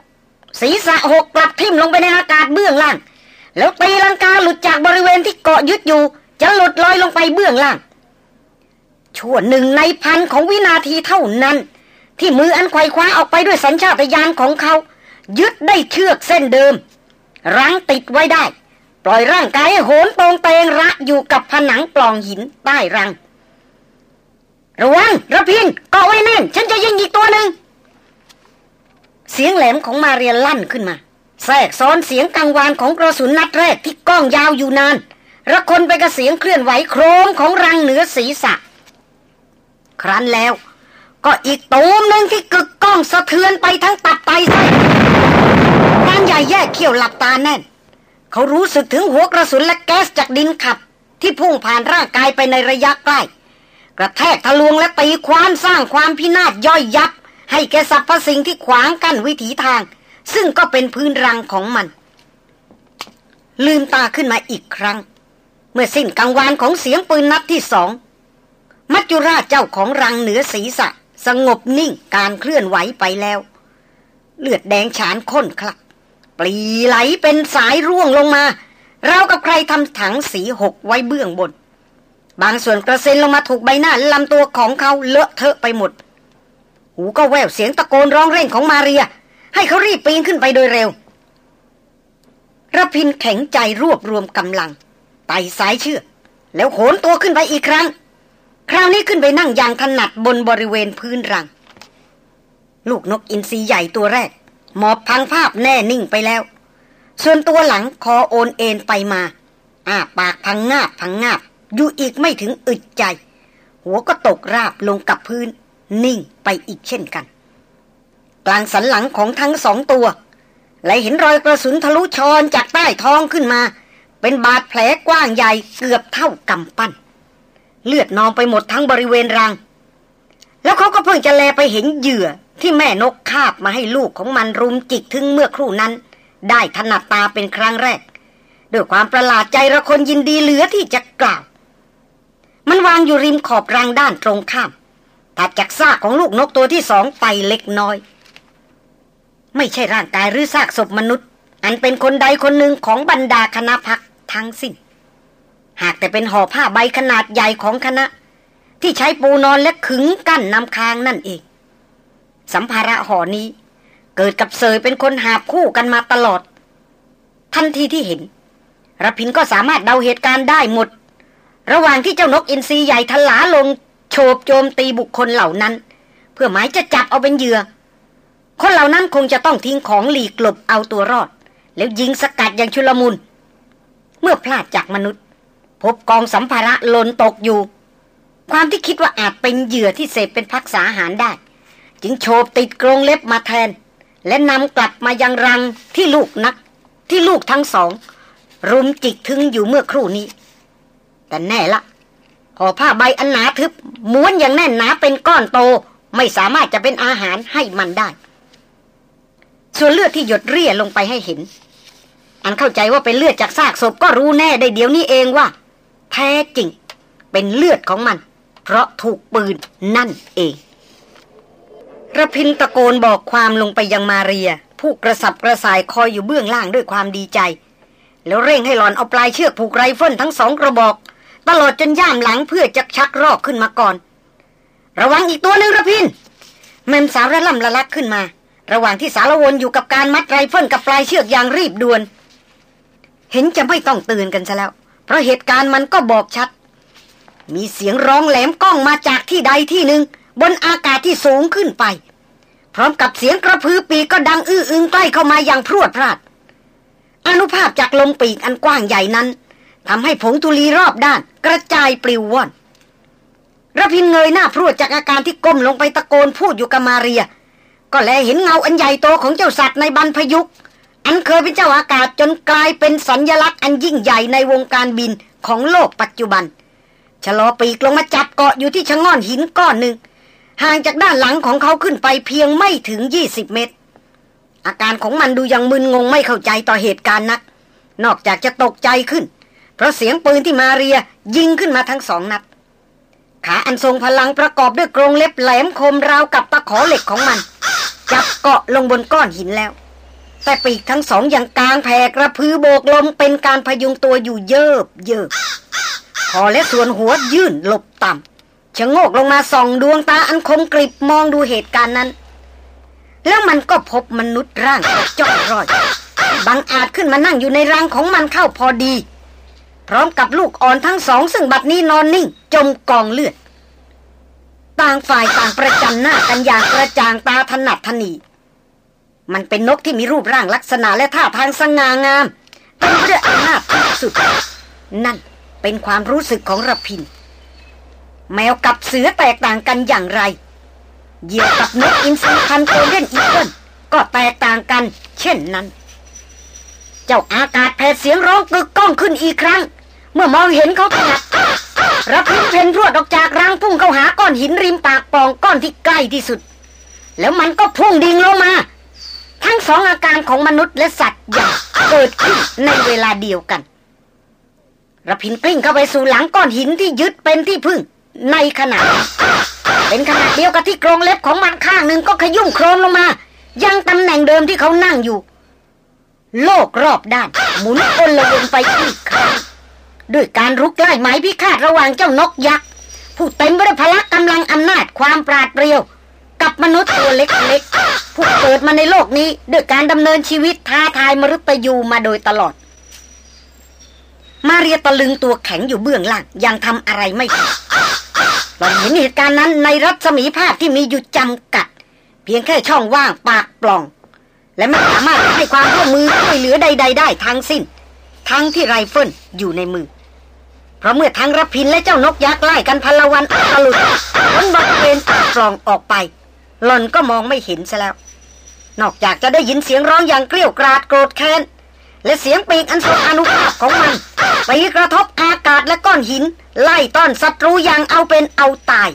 ศีรษะหกกลับทิ่มลงไปในอากาศเบื้องล่าง แล้วตีลังกาหลุดจากบริเวณที่เกาะยึดอยู่ จะหลุดลอยลงไปเบื้องล่าง ชั่วหนึ่งในพันของวินาทีเท่านั้น ที่มืออันไขว่คว้าออกไปด้วยสัญชาตญาณของเขา ยึดได้เชือกเส้นเดิม รั้งติดไว้ได้ ปล่อยร่างกายให้โหนตรงเตงระอยู่กับผนังปล่องหินใต้รัง ระวังระพินเกาะไว้แน่น ฉันจะยิงอีกตัวหนึ่ง เสียงแหลมของมาเรียลั่นขึ้นมา แทรกซ้อนเสียงกังวานของกระสุนนัดแรกที่ก้องยาวอยู่นานระคนไปกับเสียงเคลื่อนไหวโครมของรังเหนือศีรษะ ครั้นแล้ว ก็อีกตูมหนึ่งที่กึกก้องสะเทือนไปทั้งตับไตไส้การใหญ่แยกเขี้ยวหลับตาแน่น เขารู้สึกถึงหัวกระสุนและแก๊สจากดินขับ ที่พุ่งผ่านร่างกายไปในระยะใกล้ กระแทกทะลวงและตีควานสร้างความพินาศย่อยยับ ให้แกสรรพสิ่งที่ขวางกั้นวิถีทาง ซึ่งก็เป็นพื้นรังของมัน ลืมตาขึ้นมาอีกครั้ง เมื่อสิ้นกังวานของเสียงปืนนัดที่สองมัจจุราชเจ้าของรังเหนือศีรษะ สงบนิ่งการเคลื่อนไหวไปแล้ว เลือดแดงฉานข้นคลัก ปลีไหลเป็นสายร่วงลงมาเรากับใครทำถังสีหกไว้เบื้องบน บางส่วนกระเซ็นลงมาถูกใบหน้าลำตัวของเขาเลอะเทอะไปหมด หูก็แววเสียงตะโกนร้องเร่งของมาเรีย ให้เขารีบปีนขึ้นไปโดยเร็วระพินแข็งใจรวบรวมกำลังไต่สายเชือกแล้วโขนตัวขึ้นไปอีกครั้ง คราวนี้ขึ้นไปนั่งอย่างถนัดบนบริเวณพื้นรัง ลูกนกอินทรีใหญ่ตัวแรก หมอบพังภาพแน่นิ่งไปแล้ว ส่วนตัวหลังคอโอนเอ็นไปมาอ้าปากพังงาบพังงาบอยู่อีกไม่ถึงอึดใจ หัวก็ตกราบลงกับพื้น นิ่งไปอีกเช่นกัน กลางสันหลังของทั้งสองตัวไหลเห็นรอยกระสุนทะลุชอนจากใต้ท้องขึ้นมา เป็นบาดแผลกว้างใหญ่เกือบเท่ากำปั้น เลือดนองไปหมดทั้งบริเวณรัง แล้วเขาก็เพิ่งจะแลไปเห็นเหยื่อที่แม่นกคาบมาให้ลูกของมันรุมจิกถึงเมื่อครู่นั้น ได้ถนัดตาเป็นครั้งแรก ด้วยความประหลาดใจระคนยินดีเหลือที่จะกล่าว มันวางอยู่ริมขอบรังด้านตรงข้ามถัดจากซากของลูกนกตัวที่สองไปเล็กน้อย ไม่ใช่ร่างกายหรือซากศพมนุษย์ อันเป็นคนใดคนหนึ่งของบรรดาคณะพักทั้งสิ้น หากแต่เป็นห่อผ้าใบขนาดใหญ่ของคณะ ที่ใช้ปูนอนและขึงกั้นนำคางนั่นเอง สัมภาระห่อนี้ เกิดกับเสยเป็นคนหาบคู่กันมาตลอด ทันทีที่เห็นรพินก็สามารถเดาเหตุการณ์ได้หมด ระหว่างที่เจ้านกอินทรีใหญ่ทลาลงโฉบโจมตีบุคคลเหล่านั้น เพื่อหมายจะจับเอาเป็นเหยื่อ คนเหล่านั้นคงจะต้องทิ้งของหลีกหลบเอาตัวรอด แล้วยิงสกัดอย่างชุลมุน เมื่อพลาดจากมนุษย์ พบกองสัมภาระหล่นตกอยู่ ความที่คิดว่าอาจเป็นเหยื่อที่เสพเป็นพักษาหารได้ จึงโฉบติดกรงเล็บมาแทน และนำกลับมายังรังที่ลูกนัก ที่ลูกทั้งสอง รุมจิกถึงอยู่เมื่อครู่นี้ แต่แน่ละห่อผ้าใบอันหนาทึบม้วนอย่างแน่นหนาเป็นก้อนโตไม่สามารถจะเป็นอาหารให้มันได้ ส่วนเลือดที่หยดเรี่ยลงไปให้เห็น อันเข้าใจว่าเป็นเลือดจากซากศพก็รู้แน่ได้เดี๋ยวนี้เองว่า แท้จริง เป็นเลือดของมัน เพราะถูกปืนนั่นเองรพินทร์ตะโกนบอกความลงไปยังมาเรีย ผู้กระสับกระส่ายคอยอยู่เบื้องล่างด้วยความดีใจ แล้วเร่งให้หล่อนเอาปลายเชือกผูกไรเฟิลทั้งสองกระบอก ตลอดจนย่ามหลังเพื่อจะชักรอกขึ้นมาก่อน ระวังอีกตัวหนึ่งรพินทร์แหม่มสาวระล่ำละลักขึ้นมา ระหว่างที่สาละวนอยู่กับการมัดไรเฟิลกับปลายเชือกอย่างรีบด่วน เห็นจะไม่ต้องตื่นกันซะแล้ว เพราะเหตุการณ์มันก็บอกชัด มีเสียงร้องแหลมก้องมาจากที่ใดที่หนึ่ง บนอากาศที่สูงขึ้นไป พร้อมกับเสียงกระพือปีกก็ดังอื้ออึงใกล้เข้ามาอย่างพรวดพราด อนุภาพจากลมปีกอันกว้างใหญ่นั้นทำให้ผงตุลีรอบด้าน กระจายปลิวว่อนระพินเงยหน้าพรวดจากอาการที่ก้มลงไปตะโกนพูดอยู่กับมาเรีย ก็แลเห็นเงาอันใหญ่โตของเจ้าสัตว์ในบรรพยุก อันเคยเป็นเจ้าอากาศจนกลายเป็นสัญญลักษณ์อันยิ่งใหญ่ในวงการบินของโลกปัจจุบัน ชะลอปีกลงมาจับเกาะอยู่ที่ชะง่อนหินก้อนหนึ่ง ห่างจากด้านหลังของเขาขึ้นไปเพียงไม่ถึง 20 เมตร อาการของมันดูยังมึนงงไม่เข้าใจต่อเหตุการณ์นัก นอกจากจะตกใจขึ้น เพราะเสียงปืนที่มาเรียยิงขึ้นมาทั้งสองนัด ขาอันทรงพลังประกอบด้วยกรงเล็บแหลมคมราวกับตะขอเหล็กของมัน จับเกาะลงบนก้อนหินแล้ว แต่ปีกทั้งสองอย่างกลางแผ่กระพือโบกลมเป็นการพยุงตัวอยู่เยิบเยิบคอและส่วนหัวยื่นหลบต่ำชะโงกลงมาส่องดวงตาอันคมกริบมองดูเหตุการณ์นั้น แล้วมันก็พบมนุษย์ร่างจ้องรอยบังอาจขึ้นมานั่งอยู่ในรังของมันเข้าพอดี พร้อมกับลูกอ่อนทั้งสอง ซึ่งบัดนี้นอนนิ่ง จมกองเลือด ต่างฝ่ายต่างประจันหน้ากันอย่างกระจ่างตาถนัดทนี มันเป็นนกที่มีรูปร่างลักษณะและท่าทางสง่างามเต็มไปด้วยอำนาจสุด นั่นเป็นความรู้สึกของระพิน แมวกับเสือแตกต่างกันอย่างไรเหยี่ยวกับนกอินทรีพันโกลเด้นอีเกิลก็แตกต่างกัน เช่นนั้น เจ้าอากาศแผดเสียงร้องกึกก้องขึ้นอีกครั้ง เมื่อมองเห็นเขาถนัดรับพินเพนรวดออกจากรังพุ่งเข้าหาก้อนหินริมปากปองก้อนที่ใกล้ที่สุด แล้วมันก็พุ่งดิ่งลงมา ทั้งสองอาการของมนุษย์และสัตว์อย่างเกิดขึ้นในเวลาเดียวกันระพินกลิ้งเข้าไปสู่หลังก้อนหินที่ยึดเป็นที่พึ่งในขณะเป็นขณะเดียวกับที่กรงเล็บของมันข้างหนึ่งก็ขยุ่มโครนลงมา ยังตำแหน่งเดิมที่เขานั่งอยู่ โลกรอบด้าน หมุนอนละวนไปอีกครั้งด้วยการรุกไล่ไม้พิฆาตระหว่างเจ้านกยักษ์ผู้เต็มไปด้วยพละกำลังอำนาจความปราดเปรียว กับมนุษย์ตัวเล็กๆผู้เกิดมาในโลกนี้ด้วยการดำเนินชีวิตท้าทายมรุตยูมาโดยตลอด มาเรียตะลึงตัวแข็งอยู่เบื้องล่างยังทำอะไรไม่ถูกหล่อนเห็นเหตุการณ์นั้นในรัศมีภาพที่มีอยู่จำกัด เพียงแค่ช่องว่างปากปล่อง และไม่สามารถให้ความร่วมมือช่วยเหลือใด ๆ ได้ทั้งสิ้น ทั้งที่ไรเฟิลอยู่ในมือเพราะเมื่อทางรพินและเจ้านกยักษ์ไล่กันพลวันตลุดพ้นบริเวณปากปล่องออกไป หล่อนก็มองไม่เห็นซะแล้ว นอกจากจะได้ยินเสียงร้องอย่างเกลี้ยวกราดโกรธแค้น และเสียงปีกอันทรงอนุภาพของมันไปกระทบอากาศและก้อนหิน ไล่ต้อนศัตรูอย่างเอาเป็นเอาตาย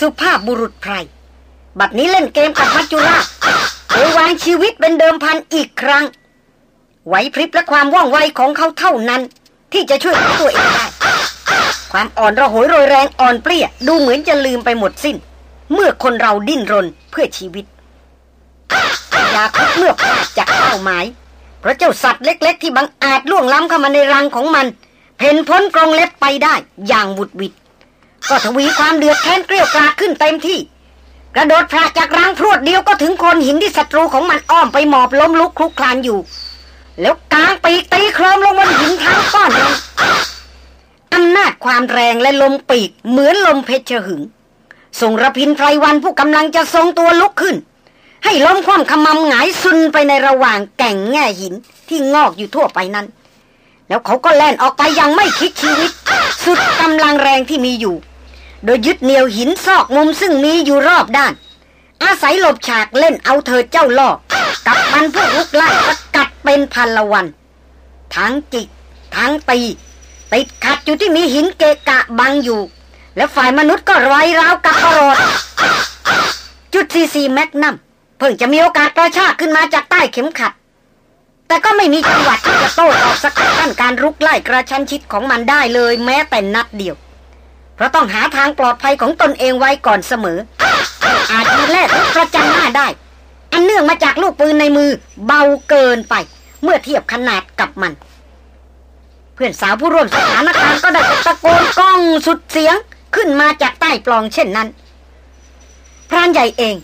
สุภาพบุรุษไพรบัดนี้เล่นเกมกับมัจจุราชโดยวางชีวิตเป็นเดิมพันอีกครั้ง ไหวพริบและความว่องไวของเขาเท่านั้น ที่จะช่วยตัวเองได้ ความอ่อนระหยโรยแรงอ่อนเปรี้ยดูเหมือนจะลืมไปหมดสิ้น เมื่อคนเราดิ้นรนเพื่อชีวิตยากเมื่อพลาดจากเป้าหมาย เพราะเจ้าสัตว์เล็ก ๆ ที่บังอาจล่วงล้ำเข้ามาในรังของมัน เพ่นพ้นกรงเล็บไปได้อย่างวุดวิด ก็ทวีความเดือดแค้นเกลียวกราขึ้นเต็มที่ กระโดดพระจากรังพรวดเดียวก็ถึงคนหินที่ศัตรูของมันอ้อมไปหมอบล้มลุกคลุกคลานอยู่ แล้วกางปีกตีโครมลงบนหินทั้งก้อนนั้นอำนาจความแรงและลมปีกเหมือนลมเพชรหึง ส่งระพินไพรวันผู้กำลังจะทรงตัวลุกขึ้น ให้ล้มคว่ำขมำหงายซุนไปในระหว่างแก่งแง่หินที่งอกอยู่ทั่วไปนั้น แล้วเขาก็แล่นออกไปยังไม่คิดชีวิต สุดกำลังแรงที่มีอยู่ โดยยึดเหนี่ยวหินซอกมุมซึ่งมีอยู่รอบด้าน อาศัยหลบฉากเล่นเอาเธอเจ้าล่อกับมันพวกลุกไล่สกัดเป็นพันละวัน ทั้งจิกทั้งตีติดขัดอยู่ที่มีหินเกะกะบังอยู่ และฝ่ายมนุษย์ก็ร้อยร้าวกับกระโดดจุดซีซีแมกนัมเพิ่งจะมีโอกาสกระชากขึ้นมาจากใต้เข็มขัด แต่ก็ไม่มีจังหวะที่จะโต้ตอบสกัดกั้นการรุกไล่กระชั้นชิดของมันได้เลยแม้แต่นัดเดียว เพราะต้องหาทางปลอดภัยของตนเองไว้ก่อนเสมอ อาจมีแลกประจันหน้าได้ อันเนื่องมาจากลูกปืนในมือเบาเกินไป เมื่อเทียบขนาดกับมัน เพื่อนสาวผู้ร่วมสถานการณ์ก็ได้ตะโกนก้องสุดเสียง ขึ้นมาจากใต้ปล่องเช่นนั้น พรานใหญ่เอง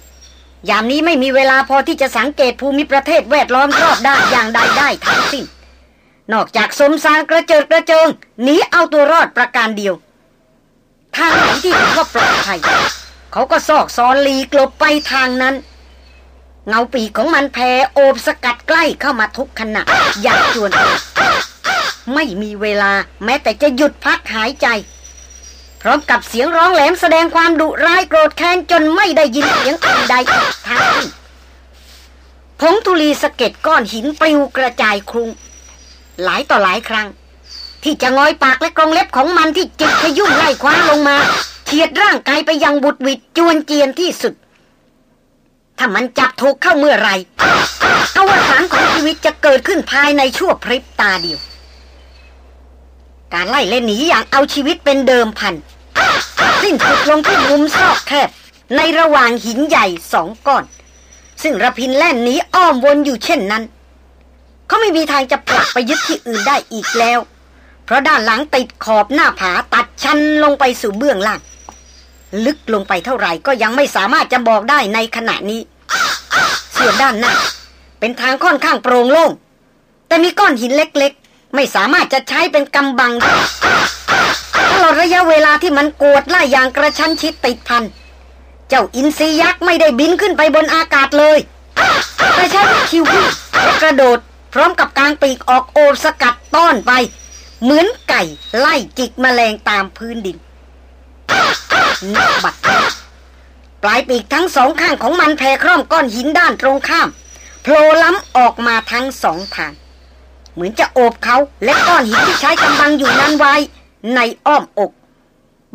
ยามนี้ไม่มีเวลาพอที่จะสังเกตภูมิประเทศแวดล้อมรอบด้านอย่างใดได้ทั้งสิ้น นอกจากสมสารกระเจิดกระเจิงหนีเอาตัวรอดประการเดียว ทางไหนที่เห็นว่าปลอดภัยเขาก็ซอกซอนลีกลบไปทางนั้น เงาปีกของมันแผ่โอบสกัดใกล้เข้ามาทุกขณะอย่างจวนไม่มีเวลาแม้แต่จะหยุดพักหายใจ พร้อมกับเสียงร้องแหลมแสดงความดุร้ายโกรธแค้นจนไม่ได้ยินเสียงอื่นใดอีกทางผงธุลีสะเก็ดก้อนหินปลิวกระจายครุงหลายต่อหลายครั้ง ที่จะงอยปากและกรงเล็บของมันที่จิกขยุ่มไล่คว้าลงมาเฉียดร่างกายไปยังบุดวิดจวนเจียนที่สุด ถ้ามันจับถูกเข้าเมื่อไรอวสานของชีวิตจะเกิดขึ้นภายในชั่วพริบตาเดียว การไล่เล่นหนีอย่างเอาชีวิตเป็นเดิมพันสิ้นสุดลงที่มุมซอกแคบ ในระหว่างหินใหญ่สองก้อน ซึ่งระพินแล่นหนีอ้อมวนอยู่เช่นนั้น เขาไม่มีทางจะผลักไปยึดที่อื่นได้อีกแล้ว เพราะด้านหลังติดขอบหน้าผาตัดชันลงไปสู่เบื้องล่าง ลึกลงไปเท่าไหร่ก็ยังไม่สามารถจะบอกได้ในขณะนี้ ส่วนด้านหน้า เป็นทางค่อนข้างโปร่งโล่งแต่มีก้อนหินเล็ก ไม่สามารถจะใช้เป็นกำบังได้ตลอดระยะเวลาที่มันกวดไล่อย่างกระชั้นชิดติดพัน เจ้าอินทรียักษ์ไม่ได้บินขึ้นไปบนอากาศเลยแต่ใช้คิววิ่และกระโดดพร้อมกับกลางปีกออกโอสกัดต้อนไป เหมือนไก่ไล่จิกแมลงตามพื้นดินนักบัดปลายปีกทั้งสองข้างของมันแผ่คร่อมก้อนหินด้านตรงข้ามโผล่ล้ำออกมาทั้งสองทาง เหมือนจะโอบเขา และก้อนหินที่ใช้กำบังอยู่นั้นไว้ ในอ้อมอก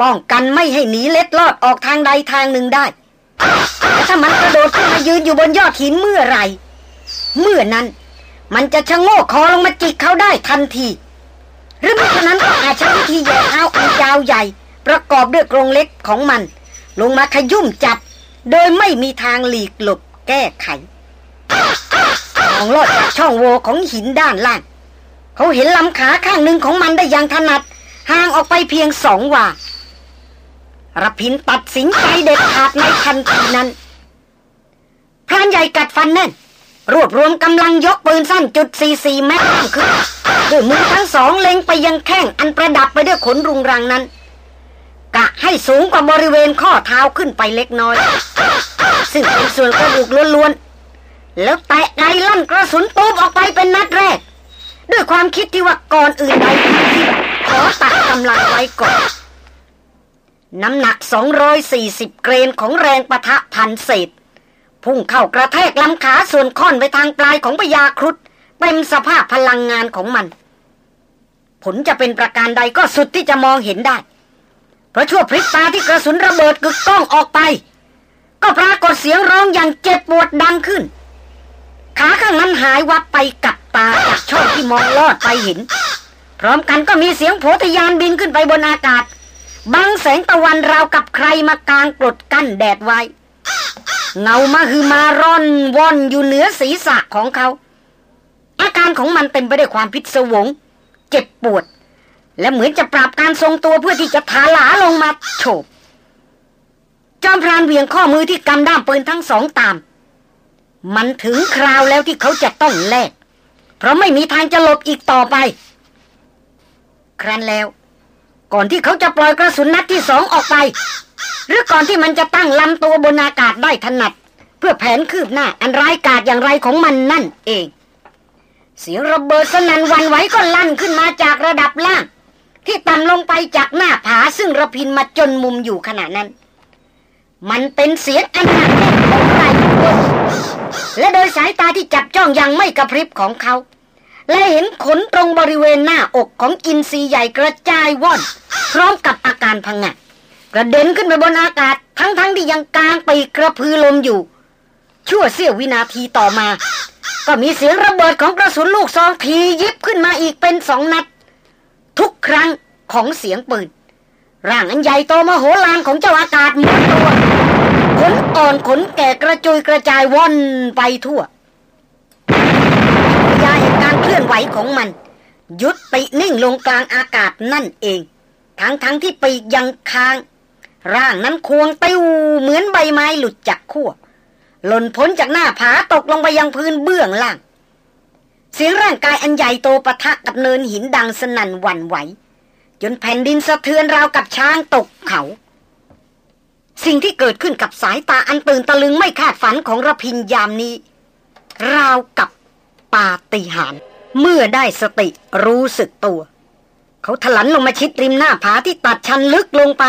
ป้องกันไม่ให้หนีเล็ดลอดออกทางใดทางหนึ่งได้แต่ถ้ามันกระโดดขึ้นมายืนอยู่บนยอดหินเมื่อไรเมื่อนั้น มันจะชะโงกคอลงมาจิกเขาได้ทันที หรือไม่ฉะนั้นก็อาจใช้วิธีแย่เท้าอันยาวใหญ่ ประกอบด้วยกรงเล็กของมัน ลงมาขยุ่มจับ โดยไม่มีทางหลีกหลบแก้ไขของลอดจากช่องโหว่ของหินด้านล่าง เขาเห็นลำขาข้างหนึ่งของมันได้อย่างถนัดห่างออกไปเพียงสองวารพินตัดสินใจเด็ดขาดในทันทีนั้นพรานใหญ่กัดฟันแน่น รวบรวมกำลังยกปืนสั้นจุดสี่สี่แม็กขึ้นด้วยมือทั้งสองเล็งไปยังแข้งอันประดับไปด้วยขนรุงรังนั้น กะให้สูงกว่าบริเวณข้อเท้าขึ้นไปเล็กน้อย ซึ่งเป็นส่วนกระดูกล้วนๆแล้วแตะไกลั่นกระสุนตูมออกไปเป็นนัดแรก ด้วยความคิดที่ว่าก่อนอื่นใดขอตัดกำลังไว้ก่อน น้ำหนัก 240 เกรนของแรงประทะพันเศษ พุ่งเข้ากระแทกลำขาส่วนค่อนไปทางปลายของพยาครุฑเต็มสภาพพลังงานของมัน ผลจะเป็นประการใดก็สุดที่จะมองเห็นได้ เพราะชั่วพริบตาที่กระสุนระเบิดกึกก้องออกไป ก็ปรากฏเสียงร้องอย่างเจ็บปวดดังขึ้น ขาข้างนั้นหายวับไปกับตาจากช่องที่มองลอดไปเห็น พร้อมกันก็มีเสียงโผทยานบินขึ้นไปบนอากาศบังแสงตะวันราวกับใครมากลางกรดกั้นแดดไว้เงามาคือมาร่อนว่อนอยู่เหนือศีรษะของเขา อาการของมันเต็มไปด้วยความพิศวง เจ็บปวด และเหมือนจะปรับการทรงตัวเพื่อที่จะถาหลาลงมาโฉบจอมพรานเวียงข้อมือที่กำด้ามปืนทั้งสองตาม มันถึงคราวแล้วที่เขาจะต้องแลก เพราะไม่มีทางจะหลบอีกต่อไป ครั้นแล้ว ก่อนที่เขาจะปล่อยกระสุนนัดที่สองออกไป หรือก่อนที่มันจะตั้งลำตัวบนอากาศได้ถนัด เพื่อแผนคืบหน้าอันร้ายกาจอย่างไรของมันนั่นเอง เสียงระเบิดสนั่นวันไหวก็ลั่นขึ้นมาจากระดับล่าง ที่ต่ำลงไปจากหน้าผาซึ่งระพินมาจนมุมอยู่ขณะนั้น มันเป็นเสียงอันหนักแน่นของใครและโดยสายตาที่จับจ้องยังไม่กระพริบของเขา และเห็นขนตรงบริเวณหน้าอกของอินทรีใหญ่กระจายว่อน พร้อมกับอาการพังงะกระเด็นขึ้นไปบนอากาศ ทั้งๆทที่ยังกลางไปกกระพือลมอยู่ ชั่วเสี้ยววินาทีต่อมา ก็มีเสียงระเบิดของกระสุนลูกซองทียิบขึ้นมาอีกเป็นสองนัด ทุกครั้งของเสียงปืน ร่างอันใหญ่โตมโหฬารของเจ้าอากาศหมุนตัวขนอ่อนขนแก่กระจุยกระจายว่อนไปทั่วยาเหตุการเคลื่อนไหวของมัน ยุดตินิ่งลงกลางอากาศนั่นเอง ทั้งทั้งที่ปีกยังค้าง ร่างนั้นควงติ้วเหมือนใบไม้หลุดจากขั้วหล่นพ้นจากหน้าผาตกลงไปยังพื้นเบื้องล่าง เสียงร่างกายอันใหญ่โตปะทะกับเนินหินดังสนั่นหวั่นไหว จนแผ่นดินสะเทือนราวกับช้างตกเขา สิ่งที่เกิดขึ้นกับสายตาอันตื่นตะลึงไม่คาดฝันของระพินยามนี้ ราวกับปาฏิหาริย์เมื่อได้สติรู้สึกตัว เขาถลันลงมาชิดริมหน้าผาที่ตัดชันลึกลงไป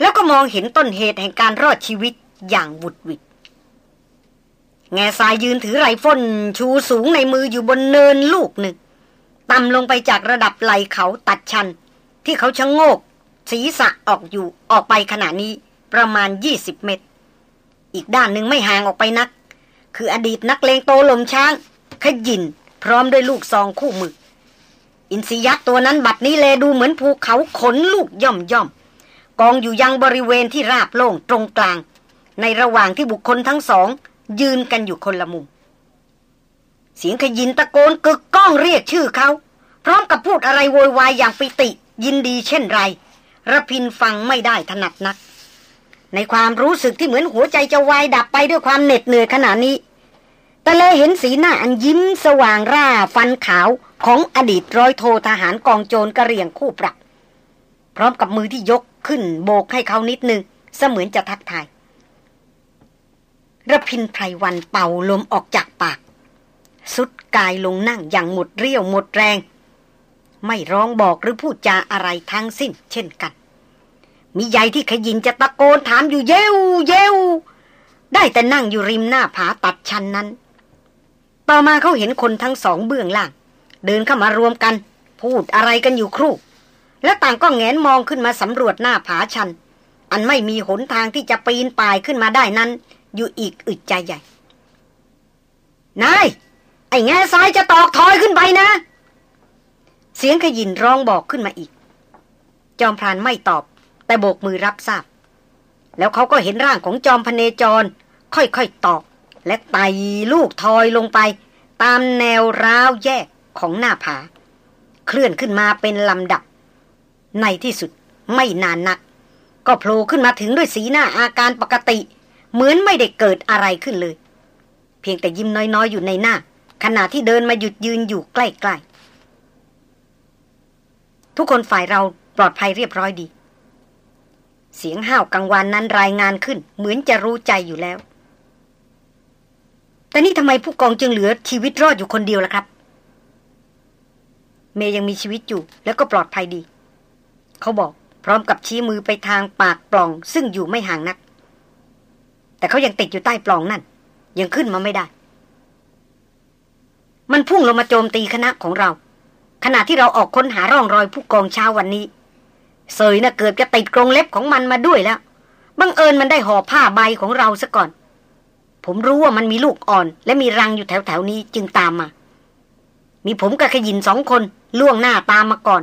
แล้วก็มองเห็นต้นเหตุแห่งการรอดชีวิตอย่างบุดวิดแง่ทรายยืนถือไรฟ้นชูสูงในมืออยู่บนเนินลูกหนึ่งต่ำลงไปจากระดับไหลเขาตัดชัน ที่เขาชะโงก ศีรษะออกอยู่ออกไปขณะนี้ประมาณ 20 เมตร อีกด้านหนึ่งไม่ห่างออกไปนัก คืออดีตนักเลงโตลมช้าง ขยินพร้อมด้วยลูกซองคู่มือ อินทรียักษ์ตัวนั้นบัดนี้เลดูเหมือนภูเขาขนลูกย่อมย่อมกองอยู่ยังบริเวณที่ราบโล่งตรงกลาง ในระหว่างที่บุคคลทั้งสอง ยืนกันอยู่คนละมุม เสียงขยินตะโกนกึกก้องเรียกชื่อเขา พร้อมกับพูดอะไรโวยวายอย่างปิติ ยินดีเช่นไรระพินฟังไม่ได้ถนัดนัก ในความรู้สึกที่เหมือนหัวใจจะวายดับไปด้วยความเหน็ดเหนื่อยขณะนี้ แต่เลยเห็นสีหน้าอันยิ้มสว่างร่าฟันขาวของอดีตร้อยโททหารกองโจรกระเรียงคู่ปรับ พร้อมกับมือที่ยกขึ้นโบกให้เขานิดนึง เสมือนจะทักทายระพินไพรวันเป่าลมออกจากปาก สุดกายลงนั่งอย่างหมดเรี่ยวหมดแรง ไม่ร้องบอกหรือพูดจาอะไรทั้งสิ้น เช่นกัน มีใหญ่ที่ขยินจะตะโกนถามอยู่เย้วเย้วได้แต่นั่งอยู่ริมหน้าผาตัดชันนั้น ต่อมาเขาเห็นคนทั้งสองเบื้องล่าง เดินเข้ามารวมกัน พูดอะไรกันอยู่ครู่ และต่างก็แงนมองขึ้นมาสำรวจหน้าผาชัน อันไม่มีหนทางที่จะปีนป่ายขึ้นมาได้นั้น อยู่อีกอึดใจใหญ่นายไอ้แง่ทรายจะตอกทอยขึ้นไปนะ เสียงขยินร้องบอกขึ้นมาอีก จอมพรานไม่ตอบ แต่โบกมือรับทราบ แล้วเขาก็เห็นร่างของจอมพเนจร ค่อยๆตอกและไต่ลูกทอยลงไป ตามแนวร้าวแยกของหน้าผา เคลื่อนขึ้นมาเป็นลำดับ ในที่สุดไม่นานนัก ก็โผล่ขึ้นมาถึงด้วยสีหน้าอาการปกติ เหมือนไม่ได้เกิดอะไรขึ้นเลย เพียงแต่ยิ้มน้อยๆ อยู่ในหน้า ขณะที่เดินมาหยุดยืนอยู่ใกล้ๆ ทุกคนฝ่ายเราปลอดภัยเรียบร้อยดี เสียงห้าวกังวานนั้นรายงานขึ้น เหมือนจะรู้ใจอยู่แล้ว แต่นี่ทำไมผู้กองจึงเหลือชีวิตรอดอยู่คนเดียวล่ะครับ เมย์ยังมีชีวิตอยู่ แล้วก็ปลอดภัยดี เขาบอกพร้อมกับชี้มือไปทางปากปล่อง ซึ่งอยู่ไม่ห่างนัก แต่เขายังติดอยู่ใต้ปล่องนั่น ยังขึ้นมาไม่ได้ มันพุ่งลงมาโจมตีคณะของเรา ขณะที่เราออกค้นหาร่องรอยผู้กองเช้าวันนี้ เสยนะ่ะเกิดจะติดกรงเล็บของมันมาด้วยแล้ว บังเอิญมันได้ห่อผ้าใบของเราซะก่อน ผมรู้ว่ามันมีลูกอ่อน และมีรังอยู่แถวๆนี้จึงตามมา มีผมกับขยินสองคนล่วงหน้าตามมาก่อน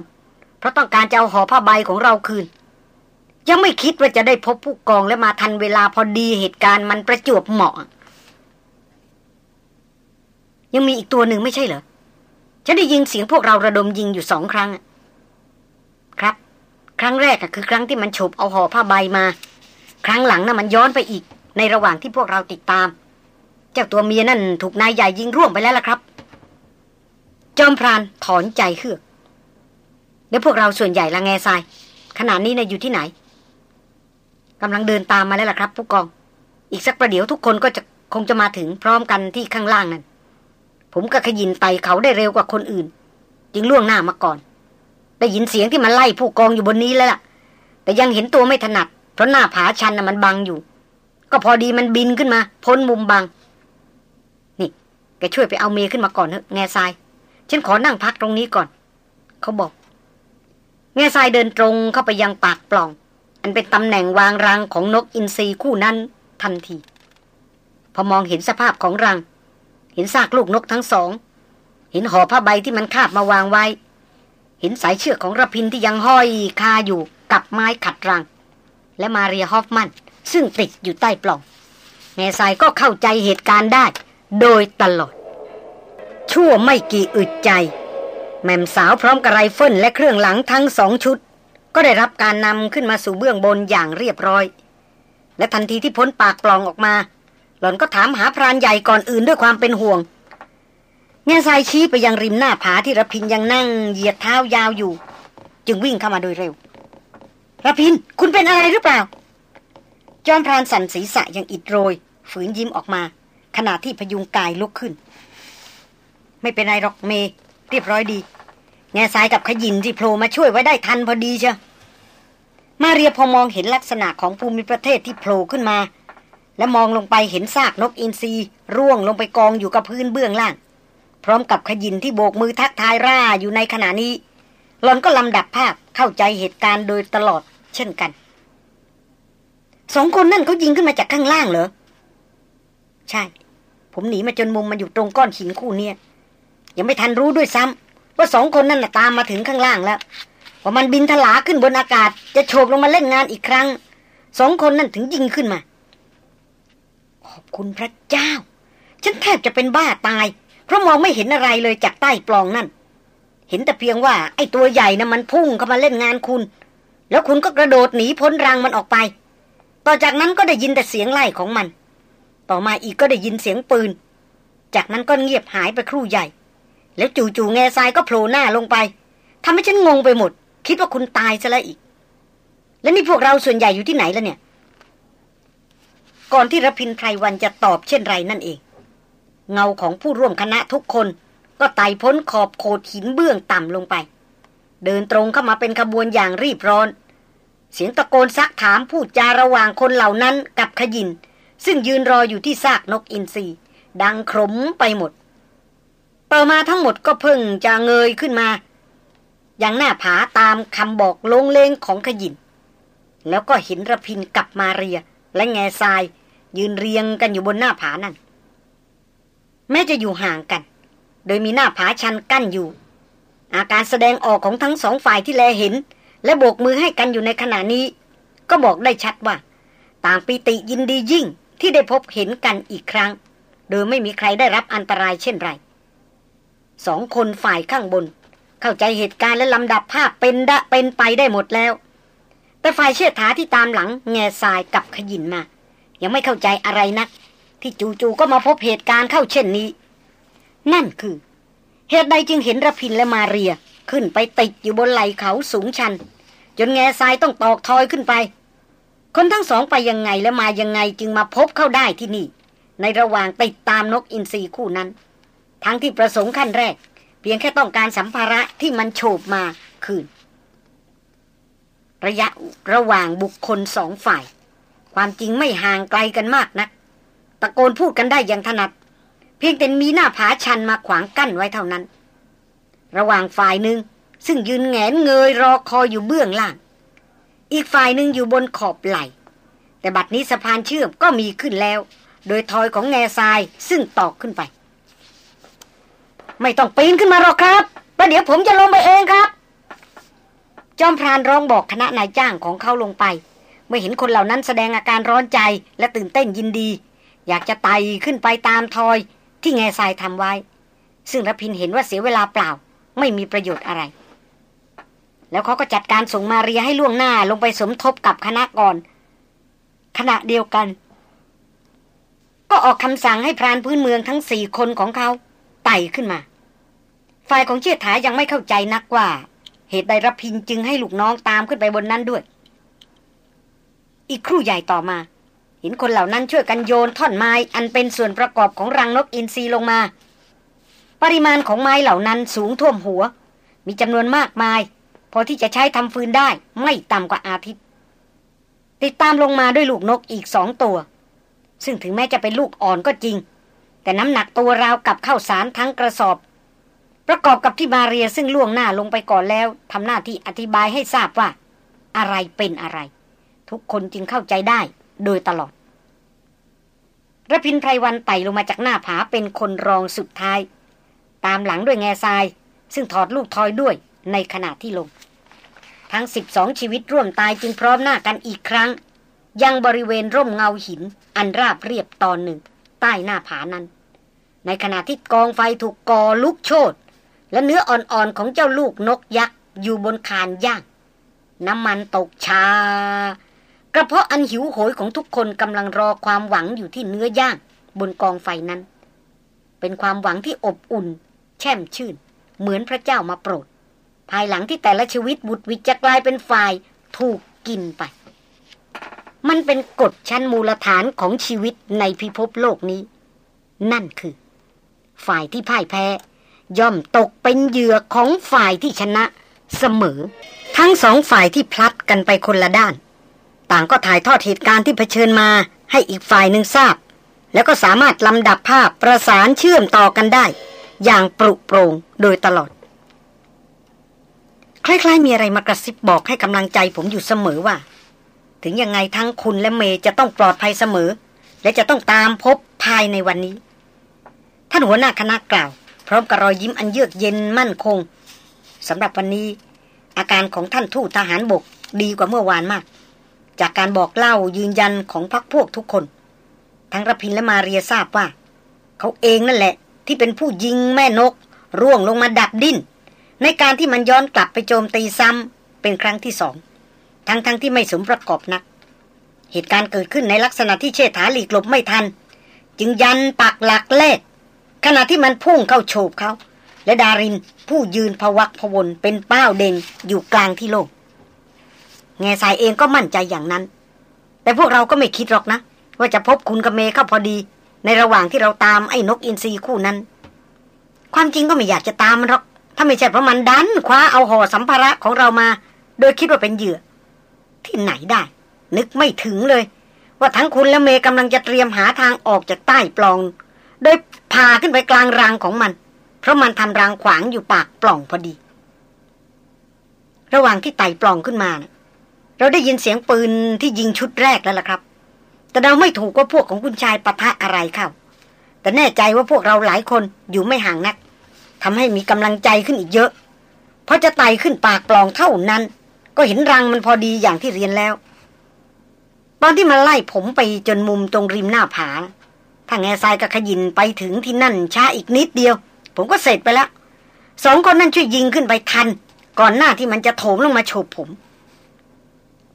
เพราะต้องการจะเอาห่อผ้าใบของเราคืน ยังไม่คิดว่าจะได้พบผู้กองและมาทันเวลาพอดีเหตุการณ์มันประจวบเหมาะ ยังมีอีกตัวหนึ่งไม่ใช่เหรอ ฉันได้ยินเสียงพวกเราระดมยิงอยู่สองครั้ง ครับ ครั้งแรกคือครั้งที่มันฉบเอาห่อผ้าใบมา ครั้งหลังนะ่ะมันย้อนไปอีก ในระหว่างที่พวกเราติดตาม เจ้าตัวเมียนั่นถูกนายใหญ่ยิงร่วงไปแล้วล่ะครับ จอมพรานถอนใจเฮือกเดี๋ยวพวกเราส่วนใหญ่ละแง่ทรายขณะนี้นะอยู่ที่ไหนกำลังเดินตามมาแล้วล่ะครับ ผู้กอง อีกสักประเดี๋ยวทุกคนก็จะคงจะมาถึงพร้อมกันที่ข้างล่างนั่น ผมก็ขยินไตเขาได้เร็วกว่าคนอื่น จึงล่วงหน้ามาก่อน ได้ยินเสียงที่มันไล่ผู้กองอยู่บนนี้แล้วล่ะ แต่ยังเห็นตัวไม่ถนัด เพราะหน้าผาชันน่ะมันบังอยู่ ก็พอดีมันบินขึ้นมา พ้นมุมบัง นี่แกช่วยไปเอาเมย์ขึ้นมาก่อนเถอะแง่ทราย ฉันขอนั่งพักตรงนี้ก่อน เขาบอก แง่ทรายเดินตรงเข้าไปยังปากปล่อง อันเป็นตำแหน่งวางรังของนกอินทรีคู่นั้นทันที พอมองเห็นสภาพของรัง เห็นซากลูกนกทั้งสอง เห็นห่อผ้าใบที่มันคาบมาวางไว้ เห็นสายเชือกของระพินที่ยังห้อยคาอยู่กับไม้ขัดรัง และมาเรียฮอฟมัน ซึ่งติดอยู่ใต้ปล่องแง่ทรายก็เข้าใจเหตุการณ์ได้ โดยตลอด ชั่วไม่กี่อึดใจ แม่มสาวพร้อมกับไรเฟิลและเครื่องหลังทั้งสองชุด ก็ได้รับการนำขึ้นมาสู่เบื้องบนอย่างเรียบร้อย และทันทีที่พ้นปากปล่องออกมา หล่อนก็ถามหาพรานใหญ่ก่อนอื่นด้วยความเป็นห่วงเงาทรายชี้ไปยังริมหน้าผาที่ระพินยังนั่งเหยียดเท้ายาวอยู่ จึงวิ่งเข้ามาโดยเร็วระพินคุณเป็นอะไรหรือเปล่า จอมพรานสันศีรษะยังอิดโรย ฝืนยิ้มออกมา ขณะที่พยุงกายลุกขึ้น ไม่เป็นไรหรอกเม เรียบร้อยดี แง่ทรายกับขยินที่โผล่มาช่วยไว้ได้ทันพอดีเชียมาเรียพอมองเห็นลักษณะของภูมิประเทศที่โผล่ขึ้นมา และมองลงไปเห็นซากนกอินทรีร่วงลงไปกองอยู่กับพื้นเบื้องล่าง พร้อมกับขยินที่โบกมือทักทายร่าอยู่ในขณะนี้หลอนก็ลำดับภาพเข้าใจเหตุการณ์โดยตลอดเช่นกัน สองคนนั่นเขายิงขึ้นมาจากข้างล่างเหรอ ใช่ ผมหนีมาจนมุมมาอยู่ตรงก้อนหินคู่เนี้ยยังไม่ทันรู้ด้วยซ้ำว่าสองคนนั่นตามมาถึงข้างล่างแล้วพอมันบินทลาขึ้นบนอากาศ จะโฉบลงมาเล่นงานอีกครั้ง สองคนนั่นถึงยิงขึ้นมา คุณพระเจ้า ฉันแทบจะเป็นบ้าตาย เพราะมองไม่เห็นอะไรเลยจากใต้ปล่องนั่น เห็นแต่เพียงว่า ไอ้ตัวใหญ่นะ่ะมันพุ่งเข้ามาเล่นงานคุณ แล้วคุณก็กระโดดหนีพ้นรังมันออกไป ต่อจากนั้นก็ได้ยินแต่เสียงไล่ของมัน ต่อมาอีกก็ได้ยินเสียงปืน จากนั้นก็เงียบหายไปครู่ใหญ่ แล้วจู่ๆแง่ทรายก็โผล่หน้าลงไปทำให้ฉันงงไปหมด คิดว่าคุณตายซะแล้วอีก แล้วนี่พวกเราส่วนใหญ่อยู่ที่ไหนแล้วเนี่ย ก่อนที่รพินไพรวันจะตอบเช่นไรนั่นเอง เงาของผู้ร่วมคณะทุกคนก็ไต่พ้นขอบโขดหินเบื้องต่ำลงไป เดินตรงเข้ามาเป็นขบวนอย่างรีบร้อน เสียงตะโกนซักถามพูดจาระหว่างคนเหล่านั้นกับขยิน ซึ่งยืนรออยู่ที่ซากนกอินทรีดังครมไปหมด ต่อมาทั้งหมดก็เพิ่งจะเงยขึ้นมา อย่างหน้าผาตามคำบอกลงเลงของขยิน แล้วก็เห็นระพินกับมาเรียและแง่ทราย ยืนเรียงกันอยู่บนหน้าผานั่น แม้จะอยู่ห่างกัน โดยมีหน้าผาชันกั้นอยู่ อาการแสดงออกของทั้งสองฝ่ายที่แลเห็น และโบกมือให้กันอยู่ในขณะนี้ ก็บอกได้ชัดว่า ต่างปีติยินดียิ่งที่ได้พบเห็นกันอีกครั้ง โดยไม่มีใครได้รับอันตรายเช่นไรสองคนฝ่ายข้างบน เข้าใจเหตุการณ์และลำดับภาพเป็นดะเป็นไปได้หมดแล้ว แต่ฝ่ายเชื่อถาที่ตามหลังแง่ทรายกับขยินมา ยังไม่เข้าใจอะไรนัก ที่จู่ๆก็มาพบเหตุการณ์เข้าเช่นนี้ นั่นคือ เหตุใดจึงเห็นระพินและมาเรีย ขึ้นไปติดอยู่บนไหล่เขาสูงชัน จนแง่ทรายต้องตอกทอยขึ้นไป คนทั้งสองไปยังไงและมายังไงจึงมาพบเข้าได้ที่นี่ ในในระหว่างติดตามนกอินทรีคู่นั้น ทั้งที่ประสงค์ขั้นแรก เพียงแค่ต้องการสัมภาระที่มันโฉบมาคืนระยะระหว่างบุคคลสองฝ่าย ความจริงไม่ห่างไกลกันมากนะัก ตะโกนพูดกันได้อย่างถนัด เพียงแต่มีหน้าผาชันมาขวางกั้นไว้เท่านั้น ระหว่างฝ่ายหนึ่งซึ่งยืนแงนเงยรอคอยอยู่เบื้องล่าง อีกฝ่ายหนึ่งอยู่บนขอบไหล แต่บัดนี้สะพานเชื่อมก็มีขึ้นแล้ว โดยทอยของแง่ทรายซึ่งตอกขึ้นไป ไม่ต้องปีนขึ้นมาหรอกครับประเดี๋ยวผมจะลงไปเองครับ จอมพรานร้องบอกคณะนายจ้างของเขาลงไป มื่อเห็นคนเหล่านั้นแสดงอาการร้อนใจและตื่นเต้นยินดี อยากจะไต่ขึ้นไปตามทอย ที่แง่ทรายทำไว้ ซึ่งรพินเห็นว่าเสียเวลาเปล่า ไม่มีประโยชน์อะไร แล้วเขาก็จัดการส่งมาเรียให้ล่วงหน้าลงไปสมทบกับคณะก่อน ขณะเดียวกัน ก็ออกคำสั่งให้พรานพื้นเมืองทั้งสี่คนของเขาไต่ขึ้นมา ฝ่ายของเชิดถายังไม่เข้าใจนักว่า เหตุใดรพินจึงให้ลูกน้องตามขึ้นไปบนนั้นด้วย อีกครู่ใหญ่ต่อมา เห็นคนเหล่านั้นช่วยกันโยนท่อนไม้อันเป็นส่วนประกอบของรังนกอินทรีลงมา ปริมาณของไม้เหล่านั้นสูงท่วมหัว มีจำนวนมากมาย พอที่จะใช้ทำฟืนได้ไม่ต่ำกว่าอาทิตย์ ติดตามลงมาด้วยลูกนกอีกสองตัว ซึ่งถึงแม้จะเป็นลูกอ่อนก็จริง แต่น้ำหนักตัวราวกับข้าวสารทั้งกระสอบประกอบกับที่มาเรียซึ่งล่วงหน้าลงไปก่อนแล้วทำหน้าที่อธิบายให้ทราบว่า อะไรเป็นอะไร ทุกคนจึงเข้าใจได้โดยตลอดระพินไพรวันไต่ลงมาจากหน้าผาเป็นคนรองสุดท้าย ตามหลังด้วยแง่ทราย ซึ่งถอดลูกทอยด้วยในขณะที่ลง ทั้งสิบสองชีวิตร่วมตายจึงพร้อมหน้ากันอีกครั้ง ยังบริเวณร่มเงาหิน อันราบเรียบตอนหนึ่ง ใต้หน้าผานั้น ในขณะที่กองไฟถูกกอลุกโชนและเนื้ออ่อนๆของเจ้าลูกนกยักษ์อยู่บนคานย่าง น้ำมันตกชา กระเพาะอันหิวโหยของทุกคนกำลังรอความหวังอยู่ที่เนื้อย่างบนกองไฟนั้น เป็นความหวังที่อบอุ่น แช่มชื่น เหมือนพระเจ้ามาโปรด ภายหลังที่แต่ละชีวิตบุตรวิจะกลายเป็นฝ่ายถูกกินไป มันเป็นกฎชั้นมูลฐานของชีวิตในพิภพโลกนี้ นั่นคือ ฝ่ายที่พ่ายแพ้ ย่อมตกเป็นเหยื่อของฝ่ายที่ชนะ เสมอ ทั้งสองฝ่ายที่พลัดกันไปคนละด้าน ต่างก็ถ่ายทอดเหตุการณ์ที่เผชิญมาให้อีกฝ่ายหนึ่งทราบ แล้วก็สามารถลำดับภาพประสานเชื่อมต่อกันได้ อย่างปรุโปรงโดยตลอด คล้ายๆ มีอะไรมากระซิบบอกให้กำลังใจผมอยู่เสมอว่า ถึงยังไงทั้งคุณและเมย์จะต้องปลอดภัยเสมอ และจะต้องตามพบภายในวันนี้ ท่านหัวหน้าคณะกล่าว พร้อมกับรอยยิ้มอันเยือกเย็นมั่นคงสำหรับวันนี้ อาการของท่านทูตทหารบกดีกว่าเมื่อวานมาก จากการบอกเล่ายืนยันของพักพวกทุกคน ทั้งรพินและมาเรียทราบว่า เขาเองนั่นแหละ ที่เป็นผู้ยิงแม่นก ร่วงลงมาดักดิ้น ในการที่มันย้อนกลับไปโจมตีซ้ำเป็นครั้งที่สอง ทั้งๆทที่ไม่สมประกอบนัก เหตุการณ์เกิดขึ้นในลักษณะที่เชษฐาหลีกหลบไม่ทัน จึงยันปักหลักเลกขณะที่มันพุ่งเข้าโฉบเขา และดารินผู้ยืนพวักพวนเป็นเป้าเด่นอยู่กลางที่โลก แง่สายเองก็มั่นใจอย่างนั้น แต่พวกเราก็ไม่คิดหรอกนะ ว่าจะพบคุณกับเมเข้าพอดี ในระหว่างที่เราตามไอ้นกอินทรีคู่นั้น ความจริงก็ไม่อยากจะตามมันหรอก ถ้าไม่ใช่เพราะมันดันคว้าเอาห่อสัมภาระของเรามา โดยคิดว่าเป็นเหยื่อ ที่ไหนได้ นึกไม่ถึงเลย ว่าทั้งคุณและเมย์กำลังจะเตรียมหาทางออกจากใต้ปล่อง โดยพาขึ้นไปกลางรางของมัน เพราะมันทำรางขวางอยู่ปากปล่องพอดี ระหว่างที่ไต่ปล่องขึ้นมานะ เราได้ยินเสียงปืนที่ยิงชุดแรกแล้วล่ะครับ แต่เราไม่ถูกว่าพวกของคุณชายปะทะอะไรเข้า แต่แน่ใจว่าพวกเราหลายคนอยู่ไม่ห่างนักทำให้มีกำลังใจขึ้นอีกเยอะ เพราะจะไต่ขึ้นปากปล่องเท่านั้น ก็เห็นรังมันพอดีอย่างที่เรียนแล้ว ตอนที่มาไล่ผมไปจนมุมตรงริมหน้าผาถ้าแง่ทรายกับขยินไปถึงที่นั่นช้าอีกนิดเดียว ผมก็เสร็จไปแล้วสองคนนั้นช่วยยิงขึ้นไปทัน ก่อนหน้าที่มันจะโถมลงมาโฉบผม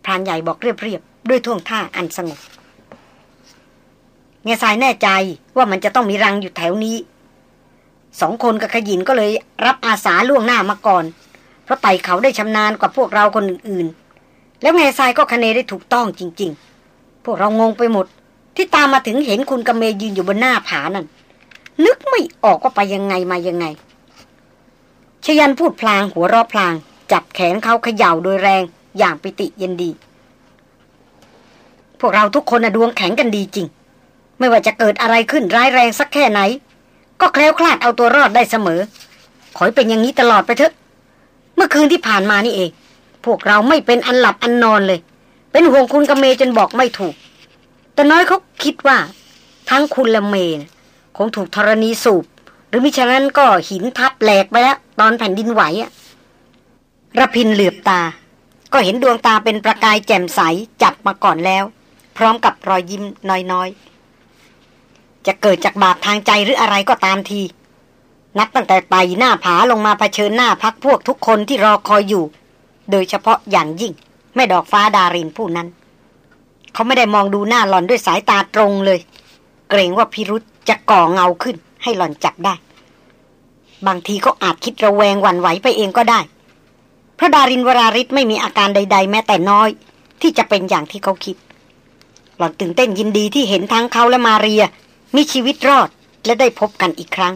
พรานใหญ่บอกเรียบๆด้วยท่วงท่าอันสงบแง่ทรายแน่ใจว่ามันจะต้องมีรังอยู่แถวนี้สองคนกับขยินก็เลยรับอาสาล่วงหน้ามาก่อน เพราะไต่เขาได้ชำนาญกว่าพวกเราคนอื่นๆ แล้วแง่ทรายก็คะเนได้ถูกต้องจริง ๆ พวกเรางงไปหมด ที่ตามมาถึงเห็นคุณกำเมยืนอยู่บนหน้าผานั่นนึกไม่ออกว่าไปยังไงมายังไงชยันพูดพลางหัวรอพลาง จับแขนเขาเขย่าโดยแรง อย่างปิติเย็นดี พวกเราทุกคนดวงแข็งกันดีจริง ไม่ว่าจะเกิดอะไรขึ้นร้ายแรงสักแค่ไหน ก็แคล้วคลาดเอาตัวรอดได้เสมอ ขอให้เป็นอย่างนี้ตลอดไปเถอะ เมื่อคืนที่ผ่านมานี่เอง พวกเราไม่เป็นอันหลับอันนอนเลย เป็นห่วงคุณกับเมจนบอกไม่ถูก แต่น้อยเขาคิดว่า ทั้งคุณและเมย์คงถูกธรณีสูบ หรือมิฉะนั้นก็หินทับแหลกไปแล้ว ตอนแผ่นดินไหวอะระพินเหลือบตา ก็เห็นดวงตาเป็นประกายแจ่มใสจับมาก่อนแล้ว พร้อมกับรอยยิ้มน้อยๆ จะเกิดจากบาปทางใจหรืออะไรก็ตามที นับตั้งแต่ไต่หน้าผาลงมาเผชิญหน้าพักพวกทุกคนที่รอคอยอยู่ โดยเฉพาะอย่างยิ่ง แม่ดอกฟ้าดารินผู้นั้น เขาไม่ได้มองดูหน้าหล่อนด้วยสายตาตรงเลย เกรงว่าพิรุษจะก่อเงาขึ้น ให้หล่อนจับได้ บางทีเขาอาจคิดระแวงหวั่นไหวไปเองก็ได้ พระดารินวราริศไม่มีอาการใด ๆ แม้แต่น้อย ที่จะเป็นอย่างที่เขาคิด หล่อนตื่นเต้นยินดีที่เห็นทั้งเขาและมาเรีย มีชีวิตรอดและได้พบกันอีกครั้ง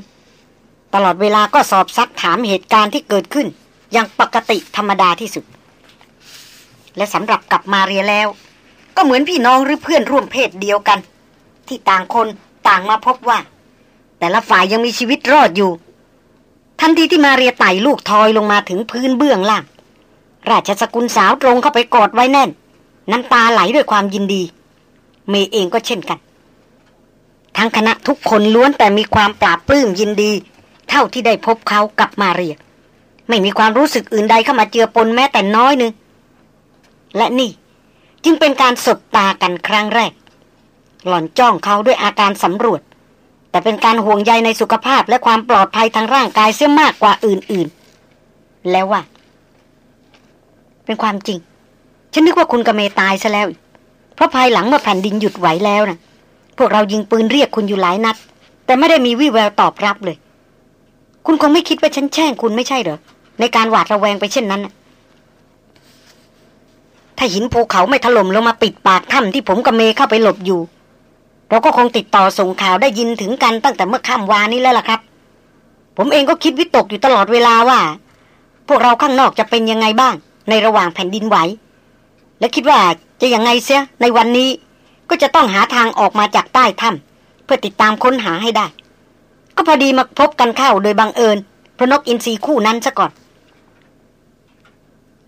ตลอดเวลาก็สอบซักถามเหตุการณ์ที่เกิดขึ้น อย่างปกติธรรมดาที่สุด และสำหรับกับมาเรียแล้ว ก็เหมือนพี่น้องหรือเพื่อนร่วมเพศเดียวกัน ที่ต่างคนต่างมาพบว่า แต่ละฝ่ายยังมีชีวิตรอดอยู่ ทันทีที่มาเรียไต่ลูกทอยลงมาถึงพื้นเบื้องล่าง ราชสกุลสาวตรงเข้าไปกอดไว้แน่น น้ำตาไหลด้วยความยินดี เมย์เองก็เช่นกัน ทั้งคณะทุกคนล้วนแต่มีความปราบปลื้มยินดี เท่าที่ได้พบเขากับมาเรีย ไม่มีความรู้สึกอื่นใดเข้ามาเจือปนแม้แต่น้อยนึง และนี่จึงเป็นการสบตากันครั้งแรก หล่อนจ้องเขาด้วยอาการสำรวจ แต่เป็นการห่วงใยในสุขภาพและความปลอดภัยทางร่างกายเสียมากกว่าอื่นๆ แล้วว่าเป็นความจริง ฉันนึกว่าคุณกระเมตายซะแล้ว เพราะภายหลังเมื่อแผ่นดินหยุดไหวแล้วนะ่ะพวกเรายิงปืนเรียกคุณอยู่หลายนัด แต่ไม่ได้มีวี่แววตอบรับเลย คุณคงไม่คิดว่าฉันแช่งคุณไม่ใช่เหรอ ในการหวาดระแวงไปเช่นนั้นถ้าหินภูเขาไม่ถล่มลงมาปิดปากถ้ำที่ผมกับเมเข้าไปหลบอยู่ เราก็คงติดต่อส่งข่าวได้ยินถึงกันตั้งแต่เมื่อค่ำวานนี้แล้วล่ะครับ ผมเองก็คิดวิตกอยู่ตลอดเวลาว่า พวกเราข้างนอกจะเป็นยังไงบ้าง ในระหว่างแผ่นดินไหว และคิดว่าจะยังไงเสียในวันนี้ ก็จะต้องหาทางออกมาจากใต้ถ้ำเพื่อติดตามค้นหาให้ได้ ก็พอดีมาพบกันเข้าโดยบังเอิญพระนกอินทรีคู่นั้นซะก่อน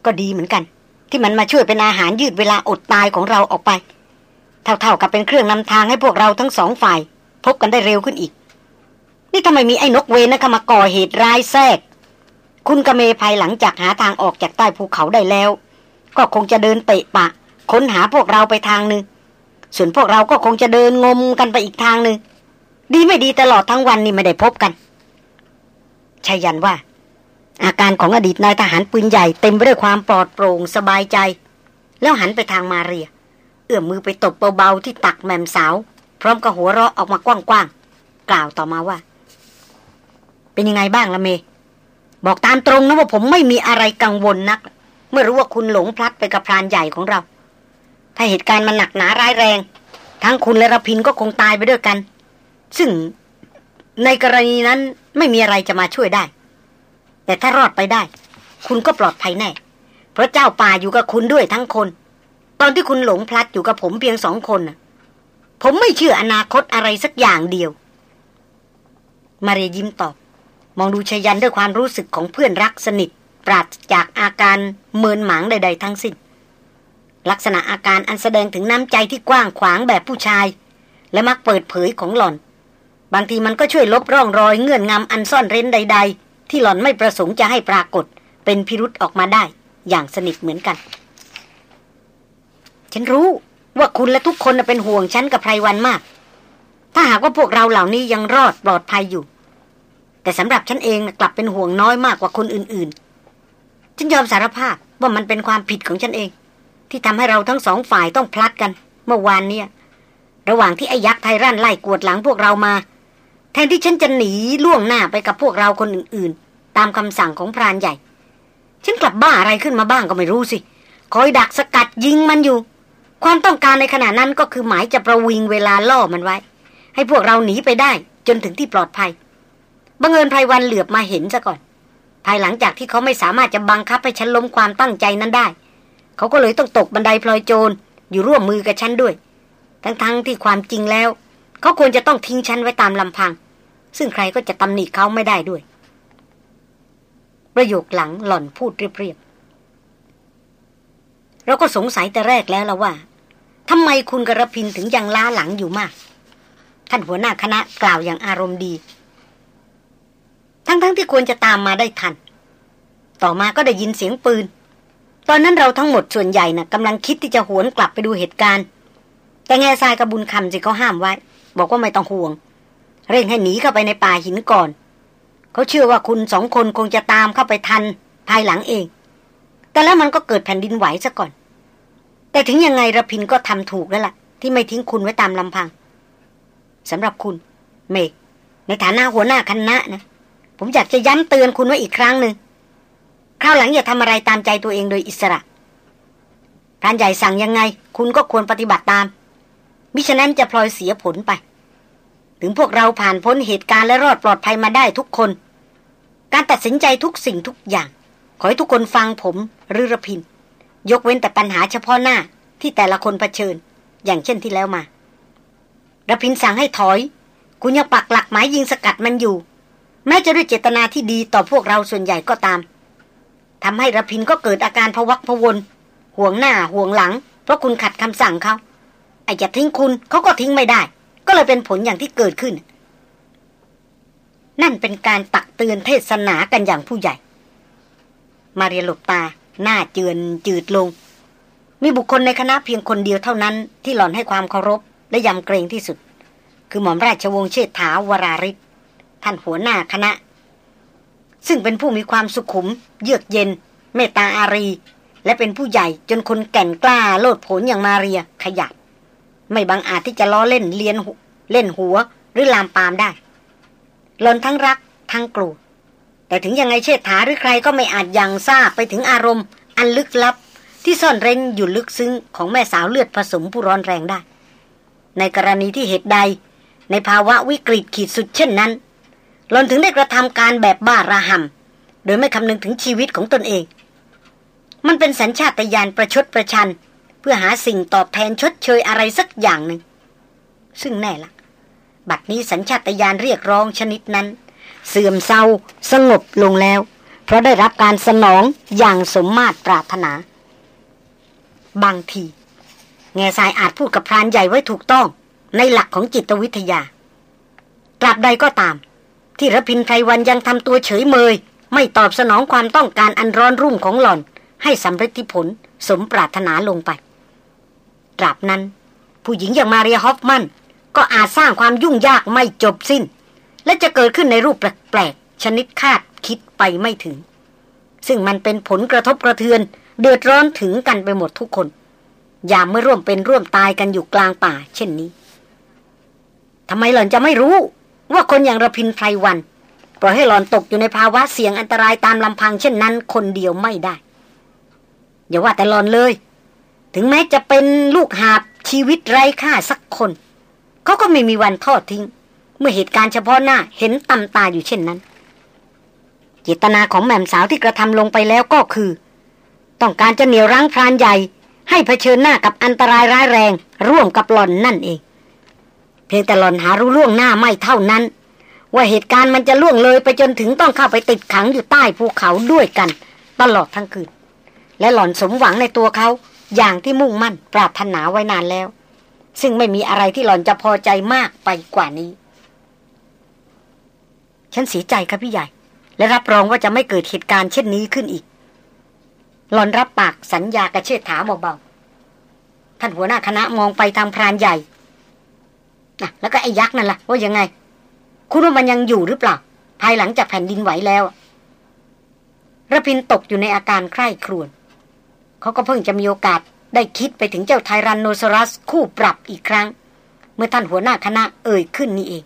ก็ดีเหมือนกัน ที่มันมาช่วยเป็นอาหารยืดเวลาอดตายของเราออกไป เท่าๆกับเป็นเครื่องนำทางให้พวกเราทั้งสองฝ่าย พบกันได้เร็วขึ้นอีก นี่ทำไมมีไอ้นกเวนนะเข้ามาก่อเหตุร้ายแทรก คุณกระเมภายหลังจากหาทางออกจากใต้ภูเขาได้แล้ว ก็คงจะเดินเตะปะ ค้นหาพวกเราไปทางหนึ่งส่วนพวกเราก็คงจะเดินงมกันไปอีกทางหนึ่งดีไม่ดีตลอดทั้งวันนี่ไม่ได้พบกันชายันว่า อาการของอดีตนายทหารปืนใหญ่เต็มไปด้วยความปลอดโปร่งสบายใจ แล้วหันไปทางมาเรีย อื้อมมือไปตบเบาๆที่ตักแม่มสาว พร้อมกับหัวเราะออกมากว้างๆ กล่าวต่อมาว่า เป็นยังไงบ้างละเม บอกตามตรงนะว่าผมไม่มีอะไรกังวลนัก เมื่อรู้ว่าคุณหลงพลัดไปกับพรานใหญ่ของเรา ถ้าเหตุการณ์มันหนักหนาร้ายแรง ทั้งคุณและรพินก็คงตายไปด้วยกัน ซึ่งในกรณีนั้นไม่มีอะไรจะมาช่วยได้ แต่ถ้ารอดไปได้ คุณก็ปลอดภัยแน่ เพราะเจ้าป่าอยู่กับคุณด้วยทั้งคน ตอนที่คุณหลงพลัดอยู่กับผมเพียงสองคนน่ะผมไม่เชื่ออนาคตอะไรสักอย่างเดียว มาเรียยิ้มตอบ มองดูชยันด้วยความรู้สึกของเพื่อนรักสนิท ปราศจากอาการเมินหมางใด ๆ ทั้งสิ้น ลักษณะอาการอันแสดงถึงน้ำใจที่กว้างขวางแบบผู้ชาย และมักเปิดเผยของหล่อน บางทีมันก็ช่วยลบร่องรอยเงื่อนงำอันซ่อนเร้นใด ๆ ที่หล่อนไม่ประสงค์จะให้ปรากฏ เป็นพิรุษออกมาได้ อย่างสนิทเหมือนกัน ฉันรู้ว่าคุณและทุกคนเป็นห่วงฉันกับไพรวันมาก ถ้าหากว่าพวกเราเหล่านี้ยังรอดปลอดภัยอยู่ แต่สำหรับฉันเองกลับเป็นห่วงน้อยมากกว่าคนอื่นๆ ฉันยอมสารภาพว่ามันเป็นความผิดของฉันเอง ที่ทำให้เราทั้งสองฝ่ายต้องพลัดกัน เมื่อวานเนี่ย ระหว่างที่ไอ้ยักษ์ไทรั่นไล่กวดหลังพวกเรามา แทนที่ฉันจะหนีล่วงหน้าไปกับพวกเราคนอื่นๆ ตามคำสั่งของพรานใหญ่ ฉันกลับบ้าอะไรขึ้นมาบ้างก็ไม่รู้สิคอยดักสกัดยิงมันอยู่ ความต้องการในขณะนั้นก็คือหมายจะประวิงเวลาล่อมันไว้ ให้พวกเราหนีไปได้จนถึงที่ปลอดภัยบังเอิญไพรวันเหลือบมาเห็นซะก่อน ภายหลังจากที่เขาไม่สามารถจะบังคับให้ฉันล้มความตั้งใจนั้นได้ เขาก็เลยต้องตกบันไดพลอยโจรอยู่ร่วมมือกับฉันด้วย ทั้งๆทที่ความจริงแล้ว เขาควรจะต้องทิ้งฉันไว้ตามลำพัง ซึ่งใครก็จะตำหนิเขาไม่ได้ด้วย ประโยคหลังหล่อนพูดเรียบๆเราก็สงสัยแต่แรกแล้วละว่า ทำไมคุณกระพินถึงยังล้าหลังอยู่มาก ท่านหัวหน้าคณะกล่าวอย่างอารมณ์ดี ทั้งๆทที่ควรจะตามมาได้ทัน ต่อมาก็ได้ยินเสียงปืน ตอนนั้นเราทั้งหมดส่วนใหญ่นะ่ะกำลังคิดที่จะหวนกลับไปดูเหตุการณ์ แต่แง่ทรายกระบุญคำสิเขาห้ามไว้ บอกว่าไม่ต้องห่วง เร่งให้หนีเข้าไปในป่าหินก่อน เขาเชื่อว่าคุณสองคนคงจะตามเข้าไปทันภายหลังเอง แต่แล้วมันก็เกิดแผ่นดินไหวซะก่อน แต่ถึงยังไงระพินก็ทำถูกแล้วละ่ะ ที่ไม่ทิ้งคุณไว้ตามลำพังสำหรับคุณ เมกในฐานะหัวหน้าคณะนะ ผมอยากจะย้ำเตือนคุณไว้อีกครั้งหนึ่งคราวหลังอย่าทำอะไรตามใจตัวเองโดยอิสระพรานใหญ่สั่งยังไง คุณก็ควรปฏิบัติตาม มิฉะนั้นจะพลอยเสียผลไป ถึงพวกเราผ่านพ้นเหตุการณ์และรอดปลอดภัยมาได้ทุกคน การตัดสินใจทุกสิ่งทุกอย่าง ขอให้ทุกคนฟังผมหรือระพิน ยกเว้นแต่ปัญหาเฉพาะหน้าที่แต่ละคนเผชิญ อย่างเช่นที่แล้วมาระพินสั่งให้ถอย คุณยังปักหลักหมายยิงสกัดมันอยู่ แม้จะด้วยเจตนาที่ดีต่อพวกเราส่วนใหญ่ก็ตามทำให้ระพินก็เกิดอาการพวักพวนห่วงหน้าห่วงหลัง เพราะคุณขัดคำสั่งเขาไอ้จะทิ้งคุณเขาก็ทิ้งไม่ได้ ก็เลยเป็นผลอย่างที่เกิดขึ้น นั่นเป็นการตักเตือนเทศนากันอย่างผู้ใหญ่ มาเรียหลบตา หน้าเจือนจืดลง มีบุคคลในคณะเพียงคนเดียวเท่านั้น ที่หล่อนให้ความเคารพและยำเกรงที่สุด คือหม่อมราชวงศ์เชษฐาวราริศท่านหัวหน้าคณะ ซึ่งเป็นผู้มีความสุขุม เยือกเย็น เมตตาอารี และเป็นผู้ใหญ่จนคนแก่นกล้าโลดผลอย่างมาเรียขยับ ไม่บังอาจที่จะล้อเล่นเลียนเล่นหัวหรือลามปามได้หลอนทั้งรักทั้งกลัว แต่ถึงยังไงเชษฐาหรือใครก็ไม่อาจยังทราบไปถึงอารมณ์ อันลึกลับ ที่ซ่อนเร้นอยู่ลึกซึ้งของแม่สาวเลือดผสมผู้ร้อนแรงได้ ในกรณีที่เหตุใด ในภาวะวิกฤตขีดสุดเช่นนั้นหลอนถึงได้กระทำการแบบบ้าระหำโดยไม่คำนึงถึงชีวิตของตนเอง มันเป็นสัญชาตญาณประชดประชัน เพื่อหาสิ่งตอบแทนชดเชยอะไรสักอย่างหนึ่งซึ่งแน่ละบัดนี้สัญชาตญาณเรียกร้องชนิดนั้น เสื่อมเศร้าสงบลงแล้ว เพราะได้รับการสนองอย่างสมมาตรปรารถนา บางที แง่สายอาจพูดกับพรานใหญ่ไว้ถูกต้อง ในหลักของจิตวิทยา ตราบใดก็ตาม ที่รพินไพรวันยังทำตัวเฉยเมย ไม่ตอบสนองความต้องการอันร้อนรุ่มของหล่อน ให้สำเร็จผลสมปรารถนาลงไป ตราบนั้น ผู้หญิงอย่างมาเรียฮอฟมันก็อาจสร้างความยุ่งยากไม่จบสิ้น และจะเกิดขึ้นในรูปแปลกๆ ชนิดคาดคิดไปไม่ถึง ซึ่งมันเป็นผลกระทบกระเทือน เดือดร้อนถึงกันไปหมดทุกคนอย่าเมื่อร่วมเป็นร่วมตายกันอยู่กลางป่า เช่นนี้ทำไมหล่อนจะไม่รู้ ว่าคนอย่างระพินไพรวันปล่อยให้หล่อนตกอยู่ในภาวะเสี่ยงอันตรายตามลำพังเช่นนั้นคนเดียวไม่ได้ อย่าว่าแต่หล่อนเลย ถึงแม้จะเป็นลูกหาบชีวิตไร้ค่าสักคน เขาก็ไม่มีวันทอดทิ้ง มื่อเหตุการณ์เฉพาะหน้าเห็นตำตาอยู่เช่นนั้น เจตนาของแม่มสาวที่กระทำลงไปแล้วก็คือ ต้องการจะเหนี่ยวรั้งพรานใหญ่ ให้เผชิญหน้ากับอันตรายร้ายแรง ร่วมกับหล่อนนั่นเอง เพียงแต่หล่อนหารู้ล่วงหน้าไม่เท่านั้น ว่าเหตุการณ์มันจะล่วงเลยไปจนถึงต้องเข้าไปติดขังอยู่ใต้ภูเขาด้วยกัน ตลอดทั้งคืนและหล่อนสมหวังในตัวเขาอย่างที่มุ่งมั่นปรารถนาไว้นานแล้ว ซึ่งไม่มีอะไรที่หล่อนจะพอใจมากไปกว่านี้ ฉันเสียใจครับพี่ใหญ่ และรับรองว่าจะไม่เกิดเหตุการณ์เช่นนี้ขึ้นอีก หลอนรับปากสัญญากระเชิดถาเบาๆท่านหัวหน้าคณะมองไปทางพรานใหญ่นะแล้วก็ไอ้ยักษ์นั่นละ่ะว่ายังไง คุณว่ามันยังอยู่หรือเปล่า ภายหลังจากแผ่นดินไหวแล้วระพินตกอยู่ในอาการใคร่ครวญเขาก็เพิ่งจะมีโอกาสได้คิดไปถึงเจ้าไทรันโนซอรัสคู่ปรับอีกครั้ง เมื่อท่านหัวหน้าคณะเอ่ยขึ้นนี่เอง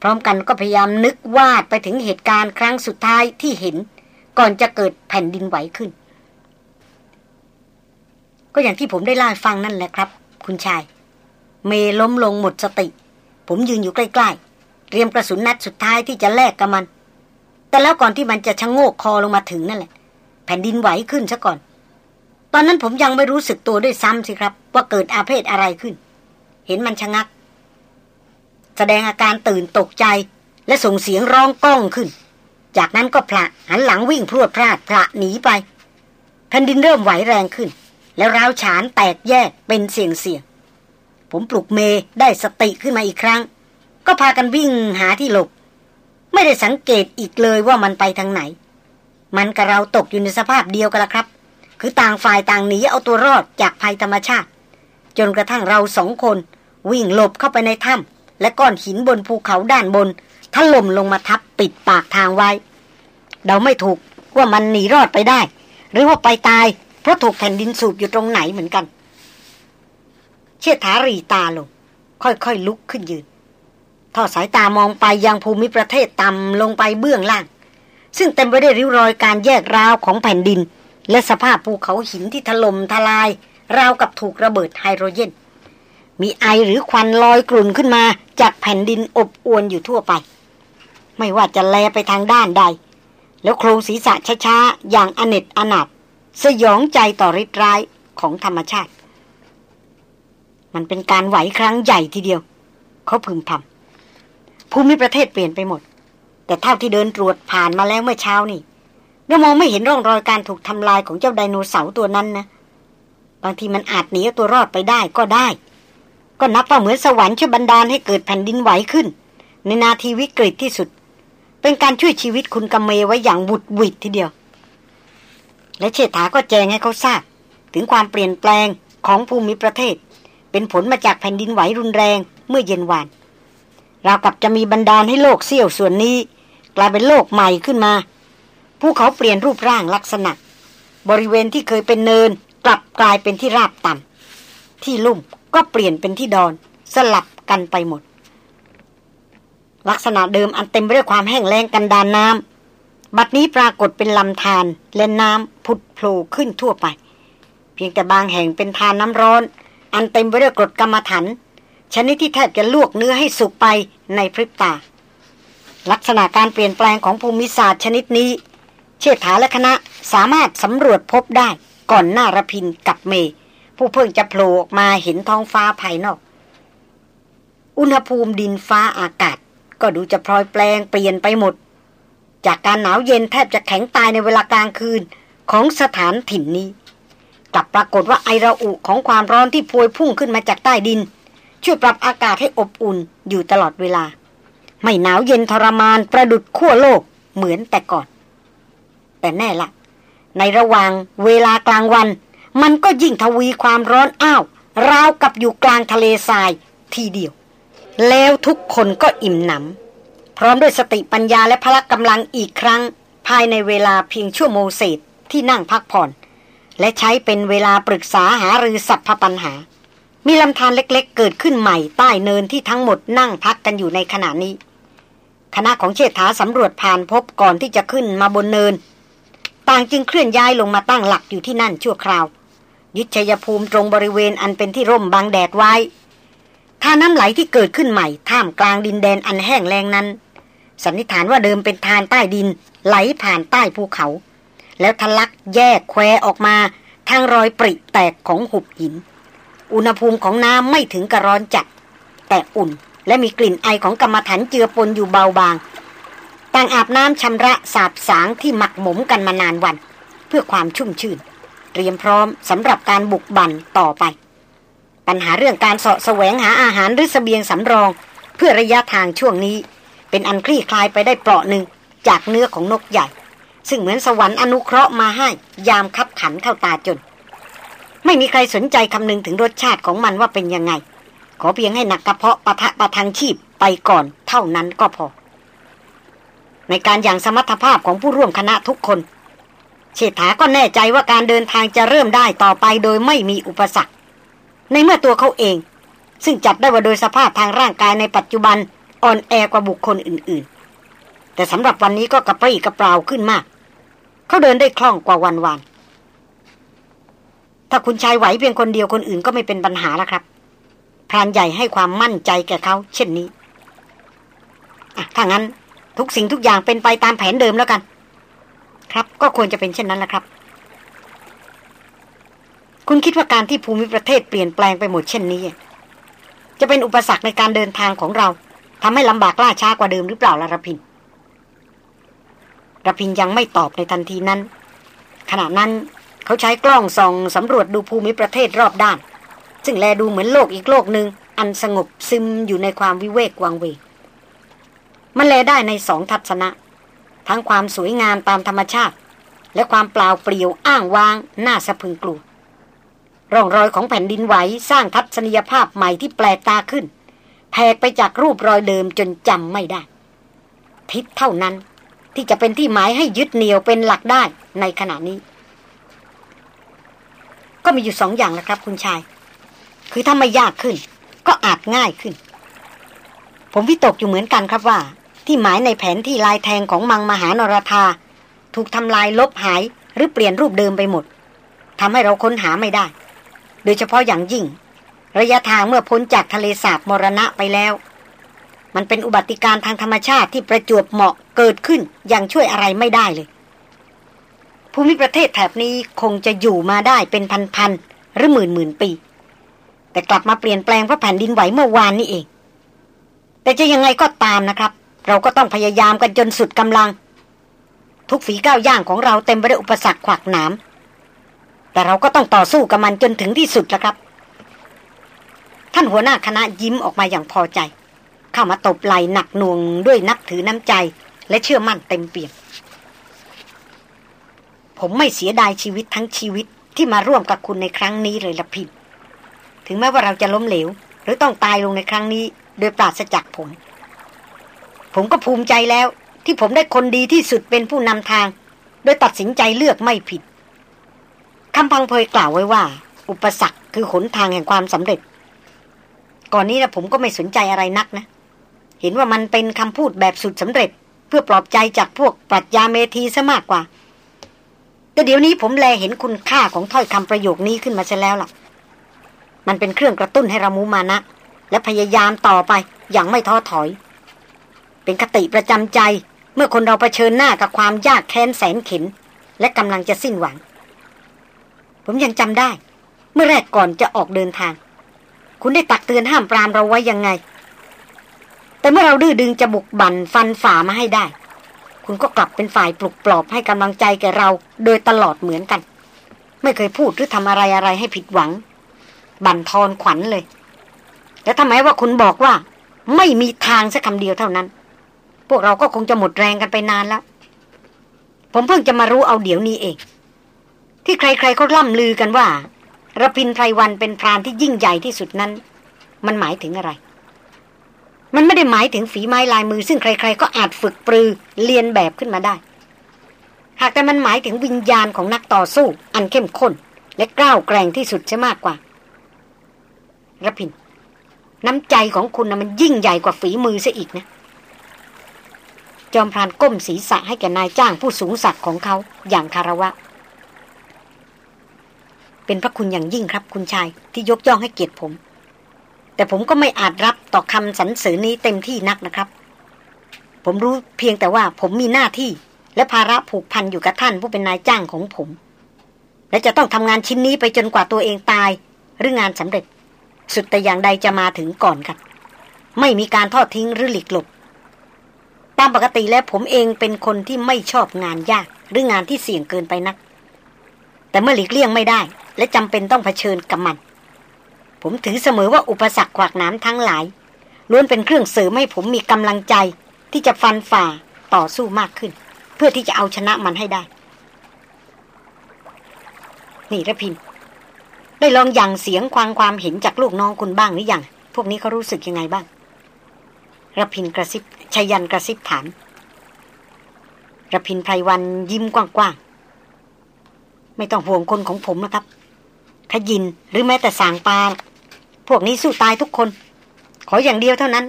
พร้อมกันก็พยายามนึกวาดไปถึงเหตุการณ์ครั้งสุดท้ายที่เห็น ก่อนจะเกิดแผ่นดินไหวขึ้น ก็อย่างที่ผมได้เล่าฟังนั่นแหละครับ คุณชาย เมล้มลงหมดสติ ผมยืนอยู่ใกล้ๆ เตรียมกระสุนนัดสุดท้ายที่จะแลกกับมัน แต่แล้วก่อนที่มันจะชะโงกคอลงมาถึงนั่นแหละ แผ่นดินไหวขึ้นซะก่อน ตอนนั้นผมยังไม่รู้สึกตัวด้วยซ้ำสิครับ ว่าเกิดอาเพศอะไรขึ้น เห็นมันชะงัก แสดงอาการตื่นตกใจ และส่งเสียงร้องก้องขึ้น จากนั้นก็พละหันหลังวิ่งพรวดพลาดพระหนีไปแผ่นดินเริ่มไหวแรงขึ้น แล้วร้าวฉานแตกแยกเป็นเสียงเสียง ผมปลุกเมได้สติขึ้นมาอีกครั้ง ก็พากันวิ่งหาที่หลบ ไม่ได้สังเกตอีกเลยว่ามันไปทางไหน มันกับเราตกอยู่ในสภาพเดียวกันละครับ คือต่างฝ่ายต่างหนีเอาตัวรอดจากภัยธรรมชาติ จนกระทั่งเราสองคนวิ่งหลบเข้าไปในถ้ำ และก้อนหินบนภูเขาด้านบนถล่มลงมาทับปิดปากทางไว้ เดาไม่ถูกว่ามันหนีรอดไปได้ หรือว่าไปตาย เพราะถูกแผ่นดินสูบอยู่ตรงไหนเหมือนกัน เชิดถารีตาลง ค่อยๆลุกขึ้นยืนทอดสายตามองไปยังภูมิประเทศต่ำลงไปเบื้องล่าง ซึ่งเต็มไปด้วยริ้วรอยการแยกราวของแผ่นดิน และสภาพภูเขาหินที่ถล่มทลาย ราวกับถูกระเบิดไฮโดรเจน มีไอหรือควันลอยกลุ่นขึ้นมา จากแผ่นดินอบอวนอยู่ทั่วไป ไม่ว่าจะแลไปทางด้านใด แล้วโครงศีรษะช้าๆ อย่างอเนจอนาถสยองใจต่อฤทธิ์ร้ายของธรรมชาติ มันเป็นการไหวครั้งใหญ่ทีเดียว เขาพึมพำภูมิประเทศเปลี่ยนไปหมด แต่เท่าที่เดินตรวจผ่านมาแล้วเมื่อเช้านี่เรามองไม่เห็นร่องรอยการถูกทำลายของเจ้าไดโนเสาร์ตัวนั้นนะ บางทีมันอาจหนีเอาตัวรอดไปได้ก็ได้ ก็นับว่าเหมือนสวรรค์ช่วยบันดาลให้เกิดแผ่นดินไหวขึ้น ในนาทีวิกฤตที่สุด เป็นการช่วยชีวิตคุณกำเมไว้อย่างบุดวิดทีเดียว และเชษฐาก็แจ้งให้เขาทราบ ถึงความเปลี่ยนแปลงของภูมิประเทศ เป็นผลมาจากแผ่นดินไหวรุนแรงเมื่อเย็นวานเรากับจะมีบันดาลให้โลกเสี้ยวส่วนนี้ กลายเป็นโลกใหม่ขึ้นมาภูเขาเปลี่ยนรูปร่างลักษณะ บริเวณที่เคยเป็นเนินกลับกลายเป็นที่ราบต่ำที่ลุ่มก็เปลี่ยนเป็นที่ดอน สลับกันไปหมด ลักษณะเดิมอันเต็มไปด้วยความแห้งแล้งกันดานน้ำบัดนี้ปรากฏเป็นลำธารและน้ำผุดโผล่ขึ้นทั่วไป เพียงแต่บางแห่งเป็นทานน้ำร้อน อันเต็มไปด้วยกรดกรรมฐานชนิดที่แทบจะลวกเนื้อให้สุกไปในพริบตา ลักษณะการเปลี่ยนแปลงของภูมิศาสตร์ชนิดนี้ เชษฐาและคณะสามารถสำรวจพบได้ก่อนหน้ารพินกับเมย์ ผู้เพิ่งจะโผล่ออกมาเห็นท้องฟ้าภายนอก อุณหภูมิดินฟ้าอากาศ ก็ดูจะพลอยแปลงเปลี่ยนไปหมด จากการหนาวเย็นแทบจะแข็งตายในเวลากลางคืนของสถานถิ่นนี้กลับปรากฏว่าไอระอุของความร้อนที่พวยพุ่งขึ้นมาจากใต้ดิน ช่วยปรับอากาศให้อบอุ่นอยู่ตลอดเวลา ไม่หนาวเย็นทรมานประดุดขั้วโลกเหมือนแต่ก่อน แต่แน่ละ ในระหว่างเวลากลางวัน มันก็ยิ่งทวีความร้อนอ้าว ราวกับอยู่กลางทะเลทรายทีเดียว แล้วทุกคนก็อิ่มหนำพร้อมด้วยสติปัญญาและพละกำลังอีกครั้ง ภายในเวลาเพียงชั่วโมงเศษที่นั่งพักผ่อน และใช้เป็นเวลาปรึกษาหารือสัพพปัญหา มีลำธารเล็กๆ เกิดขึ้นใหม่ใต้เนินที่ทั้งหมดนั่งพักกันอยู่ในขณะนี้ คณะของเชษฐาสำรวจผ่านพบก่อนที่จะขึ้นมาบนเนิน ต่างจึงเคลื่อนย้ายลงมาตั้งหลักอยู่ที่นั่นชั่วคราว ยึดชัยภูมิตรงบริเวณอันเป็นที่ร่มบางแดดไว้ท่าน้ำไหลที่เกิดขึ้นใหม่ท่ามกลางดินแดนอันแห้งแล้งนั้น สันนิษฐานว่าเดิมเป็นทานใต้ดิน ไหลผ่านใต้ภูเขา แล้วทะลักแยกแควออกมาทางรอยปริแตกของหุบหิน อุณหภูมิของน้ำไม่ถึงกระร้อนจัด แต่อุ่นและมีกลิ่นไอของกรรมฐานเจือปนอยู่เบาบาง ต่างอาบน้ำชำระสาบสางที่หมักหมมกันมานานวัน เพื่อความชุ่มชื่น ตรียมพร้อมสำหรับการบุกบั่นต่อไป ปัญหาเรื่องการเสาะแสวงหาอาหารหรือสเสบียงสำรอง เพื่อระยะทางช่วงนี้ เป็นอันคลี่คลายไปได้เปราะหนึ่งจากเนื้อของนกใหญ่ ซึ่งเหมือนสวรรค์อนุเคราะห์มาให้ ยามคับขันเข้าตาจน ไม่มีใครสนใจคำนึงถึงรสชาติของมันว่าเป็นยังไง ขอเพียงให้หนักกระเพาะปะทะประทังชีพไปก่อนเท่านั้นก็พอ ในการอย่างสมรรถภาพของผู้ร่วมคณะทุกคน เชษฐาก็แน่ใจว่าการเดินทางจะเริ่มได้ต่อไปโดยไม่มีอุปสรรค ในเมื่อตัวเขาเอง ซึ่งจับได้ว่าโดยสภาพทางร่างกายในปัจจุบันอ่อนแอกว่าบุคคลอื่นๆ แต่สำหรับวันนี้ก็กระปรี้กระเปร่าขึ้นมาก เขาเดินได้คล่องกว่าวันวานถ้าคุณชายไหวเพียงคนเดียวคนอื่นก็ไม่เป็นปัญหาแล้วครับ พรานใหญ่ให้ความมั่นใจแก่เขาเช่นนี้ถ้างั้นทุกสิ่งทุกอย่างเป็นไปตามแผนเดิมแล้วกัน ครับ ก็ควรจะเป็นเช่นนั้นแหละครับ คุณคิดว่าการที่ภูมิประเทศเปลี่ยนแปลงไปหมดเช่นนี้ จะเป็นอุปสรรคในการเดินทางของเราทำให้ลำบากล่าช้ากว่าเดิมหรือเปล่าล่ะระพินระพินยังไม่ตอบในทันทีนั้น ขณะนั้นเขาใช้กล้องส่องสำรวจดูภูมิประเทศรอบด้าน ซึ่งแลดูเหมือนโลกอีกโลกหนึ่งอันสงบซึมอยู่ในความวิเวกวังเวงมันแลได้ในสองทัศนะ ทั้งความสวยงามตามธรรมชาติ และความเปล่าเปลี่ยวอ้างว้างน่าสะพึงกลัวร่องรอยของแผ่นดินไหวสร้างทัศนียภาพใหม่ที่แปลกตาขึ้นแผกไปจากรูปรอยเดิมจนจำไม่ได้ ทิศเท่านั้นที่จะเป็นที่หมายให้ยึดเหนี่ยวเป็นหลักได้ในขณะนี้ ก็มีอยู่สองอย่างแหละครับ คุณชาย คือถ้าไม่ยากขึ้น ก็อาจง่ายขึ้น ผมวิตกอยู่เหมือนกันครับว่า ที่หมายในแผนที่ลายแทงของมังมหานรธาถูกทำลายลบหายหรือเปลี่ยนรูปเดิมไปหมดทำให้เราค้นหาไม่ได้ โดยเฉพาะอย่างยิ่ง ระยะทางเมื่อพ้นจากทะเลสาบมรณะไปแล้ว มันเป็นอุบัติการทางธรรมชาติที่ประจวบเหมาะเกิดขึ้นอย่างช่วยอะไรไม่ได้เลย ภูมิประเทศแถบนี้คงจะอยู่มาได้เป็นพันๆหรือหมื่นหมื่นปี แต่กลับมาเปลี่ยนแปลงเพราะแผ่นดินไหวเมื่อวานนี่เอง แต่จะยังไงก็ตามนะครับ เราก็ต้องพยายามกันจนสุดกำลัง ทุกฝีก้าวย่างของเราเต็มไปด้วยอุปสรรคขวากหนาม แต่เราก็ต้องต่อสู้กับมันจนถึงที่สุดแล้วครับ ท่านหัวหน้าคณะยิ้มออกมาอย่างพอใจ เข้ามาตบไหลหนักหน่วงด้วยนับถือน้ำใจ และเชื่อมั่นเต็มเปี่ยมผมไม่เสียดายชีวิตทั้งชีวิตที่มาร่วมกับคุณในครั้งนี้เลยละพิมถึงแม้ว่าเราจะล้มเหลว หรือต้องตายลงในครั้งนี้ โดยปราศจากผม ผมก็ภูมิใจแล้ว ที่ผมได้คนดีที่สุดเป็นผู้นำทาง โดยตัดสินใจเลือกไม่ผิดคำพังเพยกล่าวไว้ว่า อุปสรรคคือขนทางแห่งความสำเร็จ ก่อนนี้นะผมก็ไม่สนใจอะไรนักนะ เห็นว่ามันเป็นคำพูดแบบสุดสำเร็จ เพื่อปลอบใจจากพวกปรัชญาเมธีซะมากกว่า แต่เดี๋ยวนี้ผมแลเห็นคุณค่าของถ้อยคำประโยคนี้ขึ้นมาซะแล้วล่ะ มันเป็นเครื่องกระตุ้นให้เรามูมานะ และพยายามต่อไปอย่างไม่ท้อถอย เป็นคติประจำใจ เมื่อคนเราเผชิญหน้ากับความยากแค้นแสนเข็น และกำลังจะสิ้นหวัง ผมยังจำได้ เมื่อแรกก่อนจะออกเดินทาง คุณได้ตักเตือนห้ามปรามเราไว้ยังไง แต่เมื่อเราดื้อดึงจะบุกบั่นฟันฝ่ามาให้ได้ คุณก็กลับเป็นฝ่ายปลุกปลอบให้กำลังใจแก่เรา โดยตลอดเหมือนกัน ไม่เคยพูดหรือทำอะไรอะไรให้ผิดหวัง บั่นทอนขวัญเลยแล้วทำไมว่าคุณบอกว่า ไม่มีทางสักคำเดียวเท่านั้น พวกเราก็คงจะหมดแรงกันไปนานแล้ว ผมเพิ่งจะมารู้เอาเดี๋ยวนี้เอง ที่ใครๆเขาล่ำลือกันว่าระพินไพรวันเป็นพรานที่ยิ่งใหญ่ที่สุดนั้น มันหมายถึงอะไร มันไม่ได้หมายถึงฝีไม้ลายมือ ซึ่งใคร ๆ ก็อาจฝึกปรือ เรียนแบบขึ้นมาได้ หากแต่มันหมายถึงวิญญาณของนักต่อสู้ อันเข้มข้น และกล้าวแกร่งที่สุดใช่มากกว่าระพิน น้ำใจของคุณนะมันยิ่งใหญ่กว่าฝีมือซะอีกนะ จอมพรานก้มศีรษะให้แกนายจ้างผู้สูงศักดิ์ของเขาอย่างคารวะ เป็นพระคุณอย่างยิ่งครับคุณชายที่ยกย่องให้เกียรติผม แต่ผมก็ไม่อาจรับต่อคำสรรเสริญนี้เต็มที่นักนะครับ ผมรู้เพียงแต่ว่าผมมีหน้าที่ และภาระผูกพันอยู่กับท่านผู้เป็นนายจ้างของผม และจะต้องทำงานชิ้นนี้ไปจนกว่าตัวเองตาย หรืองานสำเร็จ สุดแต่อย่างใดจะมาถึงก่อนครับ ไม่มีการทอดทิ้งหรือหลีกหลบ ตามปกติแล้วผมเองเป็นคนที่ไม่ชอบงานยากหรืองานที่เสี่ยงเกินไปนัก แต่เมื่อหลีกเลี่ยงไม่ได้ และจำเป็นต้องเผชิญกับมัน ผมถือเสมอว่าอุปสรรคขวากน้ำทั้งหลายล้วนเป็นเครื่องเสริมให้ผมมีกำลังใจ ที่จะฟันฝ่าต่อสู้มากขึ้น เพื่อที่จะเอาชนะมันให้ได้ นี่ระพิน ได้ลองอย่างเสียงควางความเห็นจากลูกน้องคุณบ้างหรือยังพวกนี้เขารู้สึกยังไงบ้าง ระพินกระซิบชยันกระซิบถามระพินไพรวันยิ้มกว้างๆ ไม่ต้องห่วงคนของผมนะครับ ขยินหรือแม้แต่สางปาพวกนี้สู้ตายทุกคน ขออย่างเดียวเท่านั้น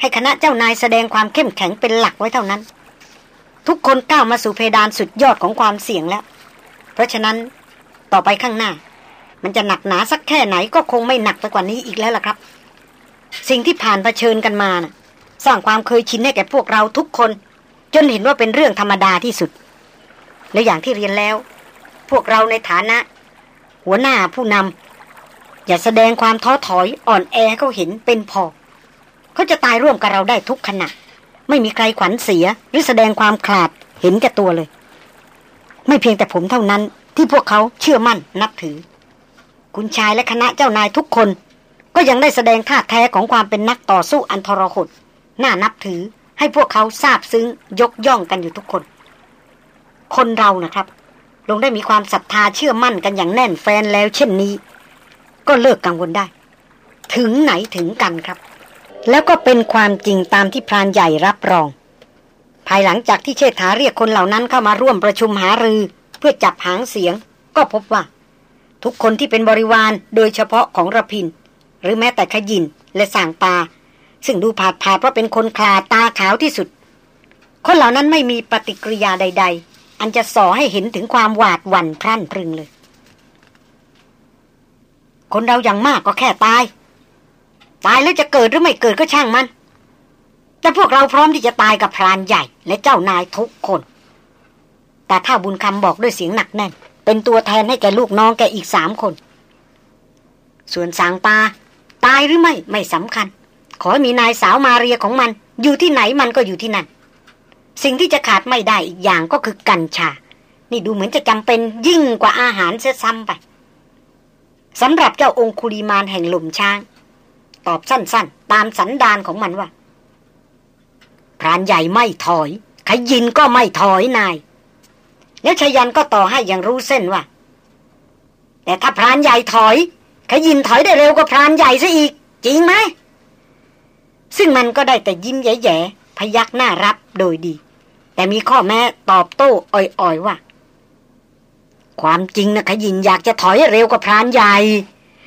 ให้คณะเจ้านายแสดงความเข้มแข็งเป็นหลักไว้เท่านั้น ทุกคนก้าวมาสู่เพดานสุดยอดของความเสี่ยงแล้ว เพราะฉะนั้นต่อไปข้างหน้า มันจะหนักหนาสักแค่ไหนก็คงไม่หนักไปกว่านี้อีกแล้วล่ะครับ สิ่งที่ผ่านเผชิญกันมานะ่ะ สร้างความเคยชินให้แก่พวกเราทุกคน จนเห็นว่าเป็นเรื่องธรรมดาที่สุด และอย่างที่เรียนแล้ว พวกเราในฐานะ หัวหน้าผู้นำอย่าแสดงความท้อถอยอ่อนแอเขาเห็นเป็นพอเขาจะตายร่วมกับเราได้ทุกขณะ ไม่มีใครขวัญเสียหรือแสดงความขลาดเห็นแก่ตัวเลย ไม่เพียงแต่ผมเท่านั้น ที่พวกเขาเชื่อมั่นนับถือ คุณชายและคณะเจ้านายทุกคน ก็ยังได้แสดงท่าแท้ของความเป็นนักต่อสู้อันทรหด น่านับถือให้พวกเขาทราบซึ้งยกย่องกันอยู่ทุกคน คนเรานะครับ ลงได้มีความศรัทธาเชื่อมั่นกันอย่างแน่นแฟนแล้ว เช่นนี้ ก็เลิกกังวลได้ ถึงไหนถึงกันครับ แล้วก็เป็นความจริงตามที่พรานใหญ่รับรอง ภายหลังจากที่เชษฐาเรียกคนเหล่านั้นเข้ามาร่วมประชุมหารือ เพื่อจับหางเสียง ก็พบว่า ทุกคนที่เป็นบริวารโดยเฉพาะของระพิน หรือแม้แต่ขยินและสางปา ซึ่งดูผาดผาเพราะเป็นคนคลาตาขาวที่สุด คนเหล่านั้นไม่มีปฏิกิริยาใด ๆ อันจะส่อให้เห็นถึงความหวาดหวั่นพรั่นพรึงเลย คนเราอย่างมากก็แค่ตาย ตายแล้วจะเกิดหรือไม่เกิดก็ช่างมัน แต่พวกเราพร้อมที่จะตายกับพรานใหญ่ และเจ้านายทุกคน แต่ถ้าบุญคำบอกด้วยเสียงหนักแน่น เป็นตัวแทนให้แกลูกน้องแกอีกสามคน ส่วนสางปาตายหรือไม่ไม่สำคัญ ขอให้มีนายสาวมาเรียของมัน อยู่ที่ไหนมันก็อยู่ที่นั่น สิ่งที่จะขาดไม่ได้อีกอย่างก็คือกัญชา นี่ดูเหมือนจะจำเป็นยิ่งกว่าอาหารเสียซ้ำไปสำหรับเจ้าองคุลีมานแห่งหลุมช้าง ตอบสั้นๆ ตามสันดานของมันว่าพรานใหญ่ไม่ถอย ขยินก็ไม่ถอยนาย แล้วชยันก็ต่อให้อย่างรู้เส้นว่า แต่ถ้าพรานใหญ่ถอย ขยินถอยได้เร็วกว่าพรานใหญ่ซะอีก จริงไหม ซึ่งมันก็ได้แต่ยิ้มแย่ๆพยักหน้ารับโดยดี แต่มีข้อแม้ตอบโต้อ่อยๆว่า ความจริงนะขยินอยากจะถอยเร็วกว่าพรานใหญ่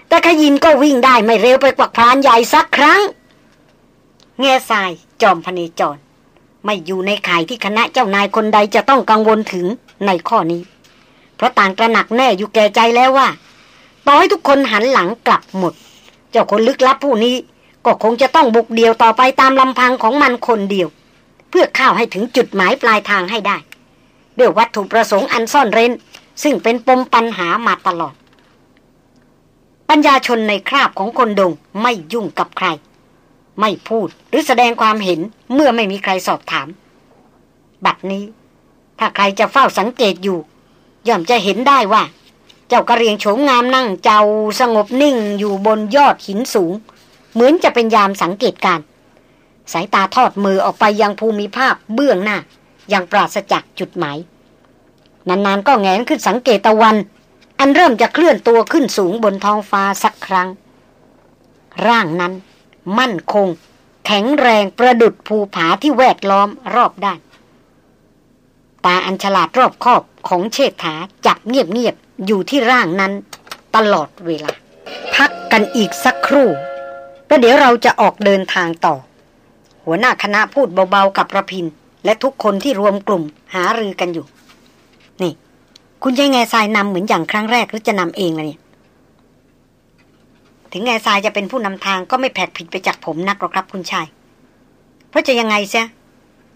แต่ขยินก็วิ่งได้ไม่เร็วไปกว่าพรานใหญ่สักครั้งเง่ทรายจอมพเนจร ไม่อยู่ในข่ายที่คณะเจ้านายคนใดจะต้องกังวลถึงในข้อนี้ เพราะต่างตระหนักแน่อยู่แก่ใจแล้วว่า ต่อให้ทุกคนหันหลังกลับหมด เจ้าคนลึกลับผู้นี้ ก็คงจะต้องบุกเดียวต่อไปตามลำพังของมันคนเดียว เพื่อเข้าให้ถึงจุดหมายปลายทางให้ได้ ด้วยวัตถุประสงค์อันซ่อนเร้น ซึ่งเป็นปมปัญหามาตลอด ปัญญาชนในคราบของคนดงไม่ยุ่งกับใคร ไม่พูดหรือแสดงความเห็นเมื่อไม่มีใครสอบถาม บัดนี้ ถ้าใครจะเฝ้าสังเกตอยู่ ย่อมจะเห็นได้ว่า เจ้ากระเรียงโฉมงามนั่งเจ้าสงบนิ่งอยู่บนยอดหินสูง เหมือนจะเป็นยามสังเกตการ สายตาทอดมือออกไปยังภูมิภาพเบื้องหน้า อย่างปราศจากจุดหมาย นานๆก็แงนขึ้นสังเกตตะวัน อันเริ่มจะเคลื่อนตัวขึ้นสูงบนท้องฟ้าสักครั้ง ร่างนั้น มั่นคง แข็งแรงประดุดภูผาที่แวดล้อมรอบด้านตาอันฉลาดรอบคอบของเชษฐาจับเงียบๆอยู่ที่ร่างนั้น ตลอดเวลา พักกันอีกสักครู่ แล้วเดี๋ยวเราจะออกเดินทางต่อ หัวหน้าคณะพูดเบาๆกับระพิน และทุกคนที่รวมกลุ่มหารือกันอยู่ นี่ คุณยายแง่ทรายนำเหมือนอย่างครั้งแรกหรือจะนำเองล่ะเนี่ยถึงแง่ทรายจะเป็นผู้นำทางก็ไม่แผกผิดไปจากผมนักหรอกครับคุณชาย เพราะจะยังไงเสีย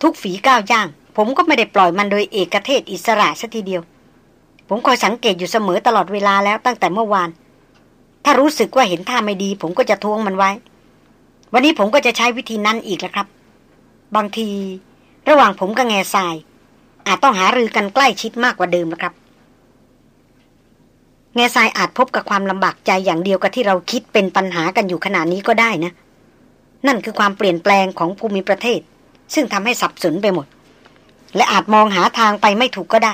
ทุกฝีก้าวย่าง ผมก็ไม่ได้ปล่อยมันโดยเอกเทศอิสระสัทีเดียว ผมคอยสังเกตอยู่เสมอตลอดเวลาแล้วตั้งแต่เมื่อวาน ถ้ารู้สึกว่าเห็นท่าไม่ดี ผมก็จะทวงมันไว้ วันนี้ผมก็จะใช้วิธีนั้นอีกแล้วครับ บางที ระหว่างผมกับแง่ทราย อาจต้องหารือกันใกล้ชิดมากกว่าเดิมนะครับ แง่ทรายอาจพบกับความลำบากใจอย่างเดียวกับที่เราคิดเป็นปัญหากันอยู่ขณะนี้ก็ได้นะ นั่นคือความเปลี่ยนแปลงของภูมิประเทศ ซึ่งทำให้สับสนไปหมด และอาจมองหาทางไปไม่ถูกก็ได้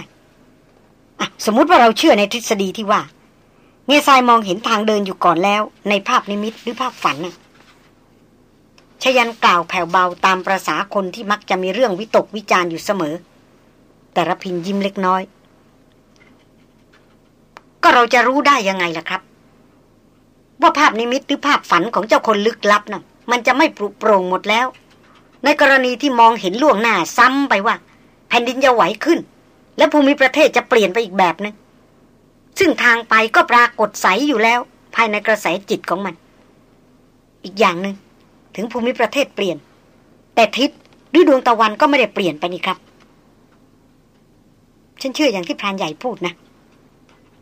สมมติว่าเราเชื่อในทฤษฎีที่ว่า แงซายมองเห็นทางเดินอยู่ก่อนแล้ว ในภาพนิมิตหรือภาพฝันน่ะไชยยันต์กล่าวแผ่วเบาตามประสาคนที่มักจะมีเรื่องวิตกวิจารณ์อยู่เสมอ แต่รพินทร์ยิ้มเล็กน้อย ก็เราจะรู้ได้ยังไงล่ะครับ ว่าภาพนิมิตหรือภาพฝันของเจ้าคนลึกลับน่ะ มันจะไม่ปรุโปร่งหมดแล้ว ในกรณีที่มองเห็นล่วงหน้าซ้ำไปว่า แผ่นดินจะไหวขึ้น และภูมิประเทศจะเปลี่ยนไปอีกแบบนึง ซึ่งทางไปก็ปรากฏใสอยู่แล้ว ภายในกระแสจิตของมัน อีกอย่างหนึง่งถึงภูมิประเทศเปลี่ยน แต่ทิศหรือดวงตะวันก็ไม่ได้เปลี่ยนไปนี่ครับ ฉันเชื่ออย่างที่พรานใหญ่พูดนะ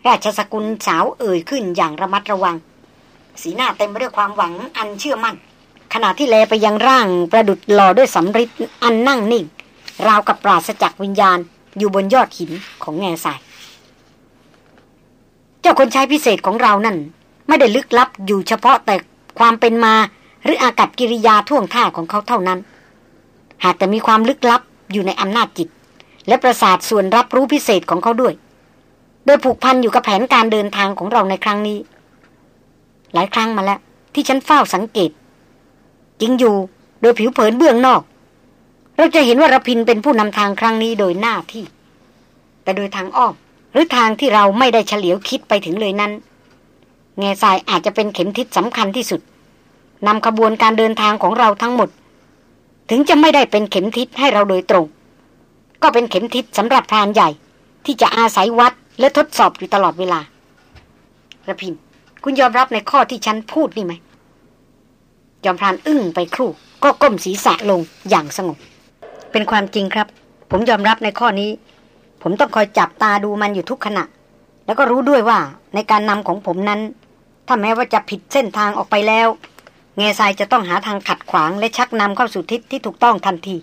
ราชสกุลสาวเอ่ยขึ้นอย่างระมัดระวัง สีหน้าเต็มไปด้วยความหวังอันเชื่อมั่น ขณะที่แลไปยังร่างประดุดหล่อด้วยสำริดอันนั่งนิ่ง ราวกับปราศจากวิญญาณอยู่บนยอดหินของแง่ทราย จ้าคนใช้พิเศษของเรานั่น ไม่ได้ลึกลับอยู่เฉพาะแต่ความเป็นมาหรืออากัศกิริยาท่วงท่าของเขาเท่านั้น หากแต่มีความลึกลับอยู่ในอำนาจจิต และประสาทส่วนรับรู้พิเศษของเขาด้วย โดยผูกพันอยู่กับแผนการเดินทางของเราในครั้งนี้ หลายครั้งมาแล้ว ที่ฉันเฝ้าสังเกตจริงอยู่โดยผิวเผินเบื้องนอก เราจะเห็นว่ารพินเป็นผู้นำทางครั้งนี้โดยหน้าที่ แต่โดยทางอ้อม หรือทางที่เราไม่ได้เฉลียวคิดไปถึงเลยนั้น แง่ทรายอาจจะเป็นเข็มทิศสำคัญที่สุดนำขบวนการเดินทางของเราทั้งหมด ถึงจะไม่ได้เป็นเข็มทิศให้เราโดยตรง ก็เป็นเข็มทิศสำหรับพรานใหญ่ ที่จะอาศัยวัดและทดสอบอยู่ตลอดเวลาระพินคุณยอมรับในข้อที่ฉันพูดนี่ไหมยอมพรานอึ้งไปครู่ ก็ก้มศีรษะลงอย่างสงบ เป็นความจริงครับ ผมยอมรับในข้อนี้ ผมต้องคอยจับตาดูมันอยู่ทุกขณะ แล้วก็รู้ด้วยว่าในการนำของผมนั้น ถ้าแม้ว่าจะผิดเส้นทางออกไปแล้ว เงซายจะต้องหาทางขัดขวางและชักนำเข้าสู่ทิศที่ถูกต้องทันที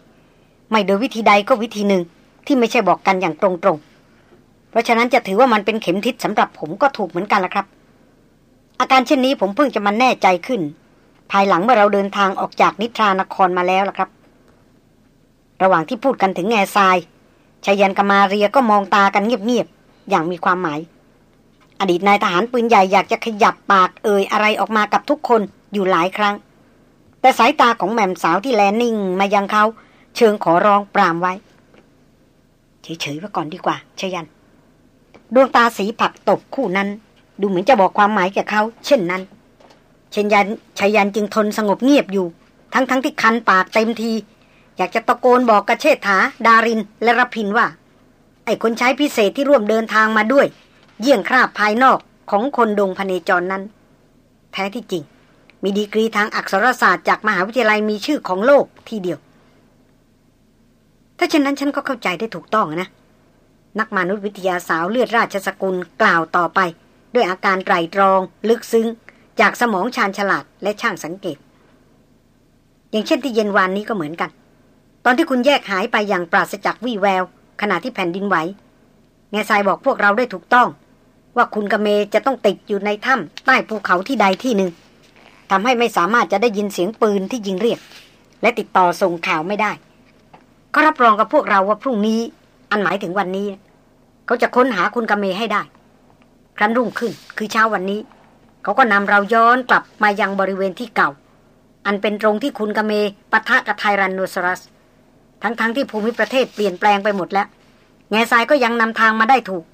ไม่โดยวิธีใดก็วิธีหนึ่งที่ไม่ใช่บอกกันอย่างตรงๆ เพราะฉะนั้นจะถือว่ามันเป็นเข็มทิศสำหรับผมก็ถูกเหมือนกันละครับ อาการเช่นนี้ผมเพิ่งจะมาแน่ใจขึ้น ภายหลังเมื่อเราเดินทางออกจากนิทรานครมาแล้วล่ะครับ ระหว่างที่พูดกันถึงแง่ทราย ชายันกมาเรียก็มองตากันเงียบๆอย่างมีความหมาย อดีตนายทหารปืนใหญ่อยากจะขยับปากเอ่ยอะไรออกมากับทุกคนอยู่หลายครั้ง แต่สายตาของแม่มสาวที่แลนิ่งมายังเขาเชิงขอร้องปรามไว้ เฉยๆไว้ก่อนดีกว่าชยัน ดวงตาสีผักตบคู่นั้น ดูเหมือนจะบอกความหมายแก่เขาเช่นนั้นเชยันชายันจึงทนสงบเงียบอยู่ ทั้งๆทที่คันปากเต็มที อยากจะตะโกนบอกกระเชษฐา ดาริน และรพินว่า ไอ้คนใช้พิเศษที่ร่วมเดินทางมาด้วย เยี่ยงคราบภายนอกของคนดงพเนจรนั้น แท้ที่จริง มีดีกรีทางอักษรศาสตร์จากมหาวิทยาลัยมีชื่อของโลกที่เดียว ถ้าเช่นนั้นฉันก็เข้าใจได้ถูกต้องนะ นักมนุษยวิทยาสาวเลือดราชสกุลกล่าวต่อไป ด้วยอาการไตรตรอง ลึกซึ้ง จากสมองชาญฉลาดและช่างสังเกต อย่างเช่นที่เย็นวานนี้ก็เหมือนกัน ตอนที่คุณแยกหายไปอย่างปราศจากวี่แวว ขณะที่แผ่นดินไหวแง่ทรายบอกพวกเราได้ถูกต้อง ว่าคุณกเมจะต้องติดอยู่ในถ้ำใต้ภูเขาที่ใดที่หนึ่งทำให้ไม่สามารถจะได้ยินเสียงปืนที่ยิงเรียก และติดต่อส่งข่าวไม่ได้เขารับรองกับพวกเราว่าพรุ่งนี้ อันหมายถึงวันนี้ เขาจะค้นหาคุณกเมให้ได้ ครั้นรุ่งขึ้นคือเช้าวันนี้ เขาก็นำเราย้อนกลับมายังบริเวณที่เก่า อันเป็นตรงที่คุณกเมปะทะกับไทรันโนซรัส ทั้งๆทที่ภูมิประเทศเปลี่ยนแปลงไปหมดแล้ว แง่ทรายก็ยังนำทางมาได้ถูก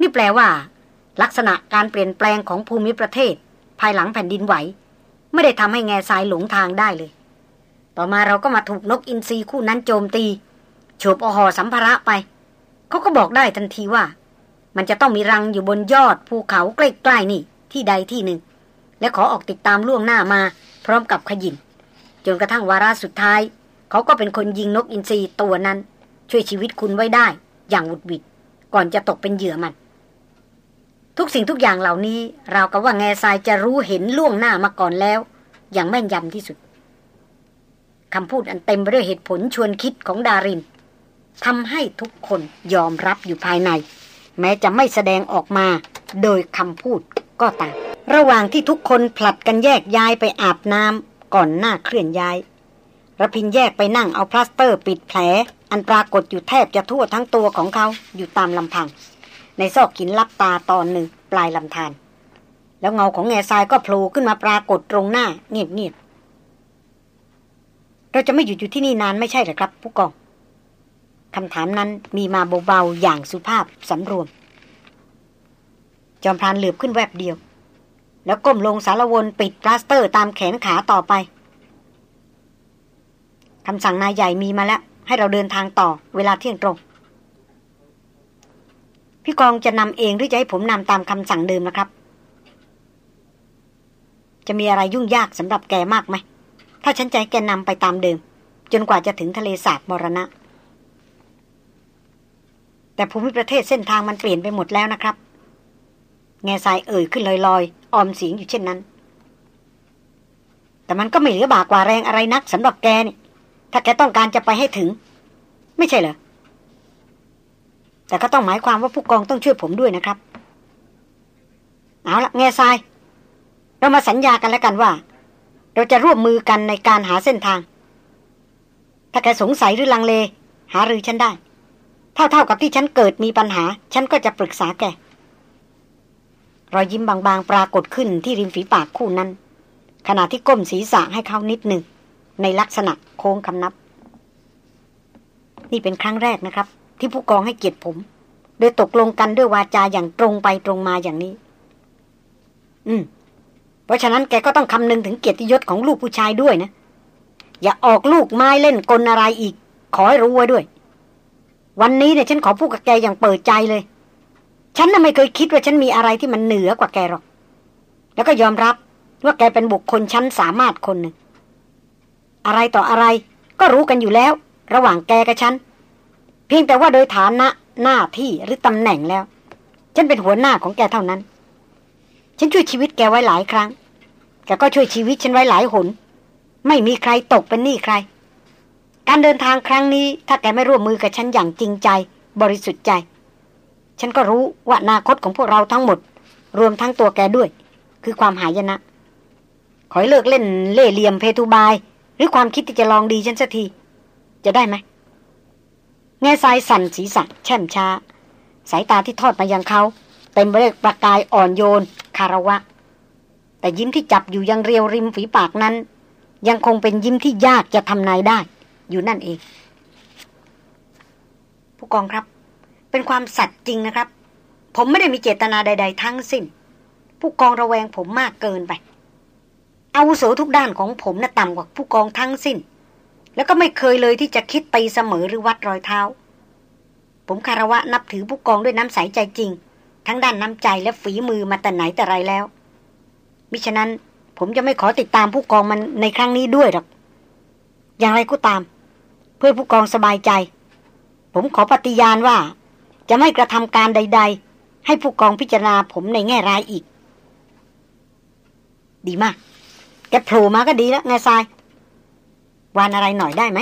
นี่แปลว่า ลักษณะการเปลี่ยนแปลงของภูมิประเทศ ภายหลังแผ่นดินไหว ไม่ได้ทำให้แง่ทรายหลงทางได้เลย ต่อมาเราก็มาถูกนกอินทรีคู่นั้นโจมตีโฉบอหอสัมภาระไปเขาก็บอกได้ทันทีว่า มันจะต้องมีรังอยู่บนยอดภูเขาใกล้ๆนี่ ที่ใดที่หนึ่ง และขอออกติดตามล่วงหน้ามา พร้อมกับขยินจนกระทั่งวาระสุดท้าย เขาก็เป็นคนยิงนกอินทรีตัวนั้น ช่วยชีวิตคุณไว้ได้ อย่างวุดวิดก่อนจะตกเป็นเหยื่อมัน ทุกสิ่งทุกอย่างเหล่านี้ เรากับว่าแง่ทรายจะรู้เห็นล่วงหน้ามาก่อนแล้ว อย่างแม่นยำที่สุดคำพูดอันเต็มไปด้วยเหตุผลชวนคิดของดารินทำให้ทุกคนยอมรับอยู่ภายใน แม้จะไม่แสดงออกมา โดยคำพูดก็ตาม ระหว่างที่ทุกคนผลัดกันแยกย้ายไปอาบน้ำก่อนหน้าเคลื่อนย้าย ระพินแยกไปนั่งเอาพลาสเตอร์ปิดแผล อันปรากฏอยู่แทบจะทั่วทั้งตัวของเขาอยู่ตามลำพัง ในซอกหินลับตาตอนหนึ่งปลายลำธารแล้วเงาของแง่ทรายก็โผล่ขึ้นมาปรากฏตรงหน้า เงียบๆเราจะไม่หยุดอยู่ที่นี่นานไม่ใช่หรือครับ ผู้กองคำถามนั้นมีมาเบาๆอย่างสุภาพสำรวม จอมพรานเหลือบขึ้นแวบเดียว แล้วก้มลงสารวนปิดปลาสเตอร์ตามแขนขาต่อไป คำสั่งนายใหญ่มีมาแล้ว ให้เราเดินทางต่อเวลาเที่ยงตรง พี่กองจะนำเองหรือจะให้ผมนำตามคำสั่งเดิมนะครับ จะมีอะไรยุ่งยากสำหรับแกมากไหม ถ้าฉันใจแกนำไปตามเดิม จนกว่าจะถึงทะเลสาบมรณะ แต่ภูมิประเทศเส้นทางมันเปลี่ยนไปหมดแล้วนะครับ แง่ทรายเอ่ยขึ้นลอยๆ ออมเสียงอยู่เช่นนั้นแต่มันก็ไม่เหลือบากว่าแรงอะไรนักสำหรับแกนี่ ถ้าแกต้องการจะไปให้ถึง ไม่ใช่เหรอ แต่ก็ต้องหมายความว่าผู้กองต้องช่วยผมด้วยนะครับ เอาละแง่ทราย เรามาสัญญากันแล้วกันว่า เราจะร่วมมือกันในการหาเส้นทาง ถ้าแกสงสัยหรือลังเล หาหรือฉันได้ เท่าๆกับที่ฉันเกิดมีปัญหา ฉันก็จะปรึกษาแกรอยยิ้มบางๆ ปรากฏขึ้นที่ริมฝีปากคู่นั้น ขณะที่ก้มศีรษะให้เขานิดหนึ่ง ในลักษณะโค้งคำนับ นี่เป็นครั้งแรกนะครับ ที่ผู้กองให้เกียรติผม โดยตกลงกันด้วยวาจาอย่างตรงไปตรงมาอย่างนี้ อืม เพราะฉะนั้นแกก็ต้องคำนึงถึงเกียรติยศของลูกผู้ชายด้วยนะ อย่าออกลูกไม้เล่นกลอะไรอีก ขอให้รู้ไว้ด้วย วันนี้เนี่ยฉันขอพูดกับแกอย่างเปิดใจเลย ฉันน่ะไม่เคยคิดว่าฉันมีอะไรที่มันเหนือกว่าแกหรอก แล้วก็ยอมรับว่าแกเป็นบุคคลชั้นสามารถคนหนึ่ง อะไรต่ออะไร ก็รู้กันอยู่แล้ว ระหว่างแกกับฉัน เพียงแต่ว่าโดยฐานะหน้าที่หรือตำแหน่งแล้ว ฉันเป็นหัวหน้าของแกเท่านั้น ฉันช่วยชีวิตแกไว้หลายครั้งแกก็ช่วยชีวิตฉันไว้หลายหน ไม่มีใครตกเป็นหนี้ใคร การเดินทางครั้งนี้ ถ้าแกไม่ร่วมมือกับฉันอย่างจริงใจ บริสุทธิ์ใจ ฉันก็รู้ว่าอนาคตของพวกเราทั้งหมด รวมทั้งตัวแกด้วย คือความหายนะขอให้เลิกเล่นเล่เหลี่ยมเพทุบาย รือความคิดที่จะลองดีฉันสักที จะได้ไหมแง่ทรายสั่นศีรษะแช่มช้า สายตาที่ทอดมายังเขาเต็มไปด้วยประกายอ่อนโยน คารวะ แต่ยิ้มที่จับอยู่ยังเรียวริมฝีปากนั้น ยังคงเป็นยิ้มที่ยากจะทำนายได้ อยู่นั่นเอง ผู้กองครับ เป็นความสัตย์จริงนะครับ ผมไม่ได้มีเจตนาใด ๆ ทั้งสิ้น ผู้กองระแวงผมมากเกินไป อาวุโสทุกด้านของผมน่ะต่ำกว่าผู้กองทั้งสิ้น แล้วก็ไม่เคยเลยที่จะคิดตีเสมอหรือวัดรอยเท้า ผมคารวะนับถือผู้กองด้วยน้ำใสใจจริง ทั้งด้านน้ำใจและฝีมือมาแต่ไหนแต่ไรแล้ว มิฉะนั้นผมจะไม่ขอติดตามผู้กองมันในครั้งนี้ด้วยหรอก อย่างไรก็ตาม เพื่อผู้กองสบายใจ ผมขอปฏิญาณว่า จะไม่กระทำการใด ๆ ให้ผู้กองพิจารณาผมในแง่ร้ายอีก ดีมาก แกโผล่มาก็ดีแล้วไงทรายวานอะไรหน่อยได้ไหม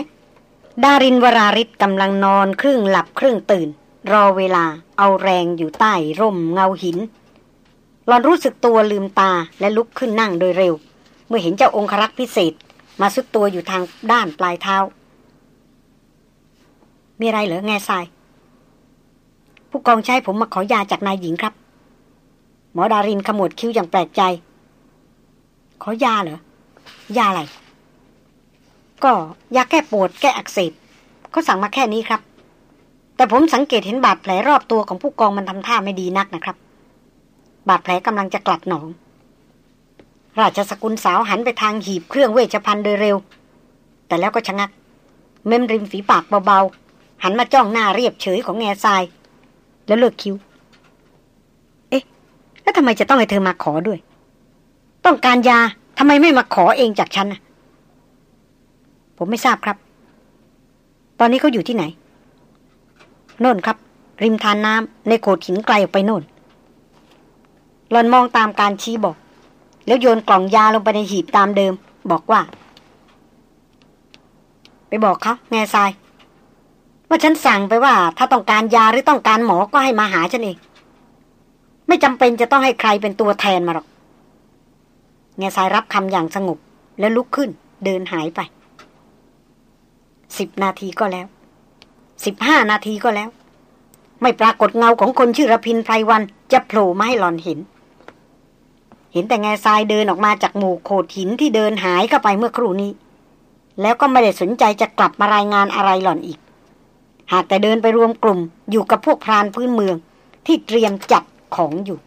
ดารินวราริศกำลังนอนครึ่งหลับครึ่งตื่น รอเวลาเอาแรงอยู่ใต้ร่มเงาหินหลอนรู้สึกตัวลืมตาและลุกขึ้นนั่งโดยเร็ว เมื่อเห็นเจ้าองครักษ์พิเศษ มาสุดตัวอยู่ทางด้านปลายเท้า มีอะไรเหรอแง่ทราย ผู้กองใช้ผมมาขอยาจากนายหญิงครับ หมอดารินขมวดคิ้วอย่างแปลกใจ ขอยาเหรอยาอะไร ก็ยาแก้ปวดแก้อักเสบเขาสั่งมาแค่นี้ครับ แต่ผมสังเกตเห็นบาดแผลรอบตัวของผู้กองมันทำท่าไม่ดีนักนะครับ บาดแผลกำลังจะกลัดหนอง ราชสกุลสาวหันไปทางหีบเครื่องเวชภัณฑ์โดยเร็ว แต่แล้วก็ชะงัก เม้มริมฝีปากเบาๆ หันมาจ้องหน้าเรียบเฉยของแง่ทราย แล้วเลิกคิ้ว เอ๊ะ แล้วทำไมจะต้องให้เธอมาขอด้วย ต้องการยาทำไมไม่มาขอเองจากฉันผมไม่ทราบครับ ตอนนี้เขาอยู่ที่ไหน โน่นครับ ริมทานน้ำในโขดหินไกลออกไปโน่นหลอนมองตามการชี้บอก แล้วโยนกล่องยาลงไปในหีบตามเดิม บอกว่า ไปบอกเขาแง่ทราย ว่าฉันสั่งไปว่า ถ้าต้องการยาหรือต้องการหมอก็ให้มาหาฉันเอง ไม่จำเป็นจะต้องให้ใครเป็นตัวแทนมาหรอก เงาสายรับคำอย่างสงบ แล้วลุกขึ้น เดินหายไปสิบนาทีก็แล้วสิบห้านาทีก็แล้ว ไม่ปรากฏเงาของคนชื่อรพินไพรวันจะโผล่มาให้หลอนเห็น เห็นแต่แง่ทรายเดินออกมาจากหมู่โขดหินที่เดินหายเข้าไปเมื่อครู่นี้ แล้วก็ไม่ได้สนใจจะกลับมารายงานอะไรหล่อนอีก หากแต่เดินไปรวมกลุ่มอยู่กับพวกพรานพื้นเมืองที่เตรียมจัดของอยู่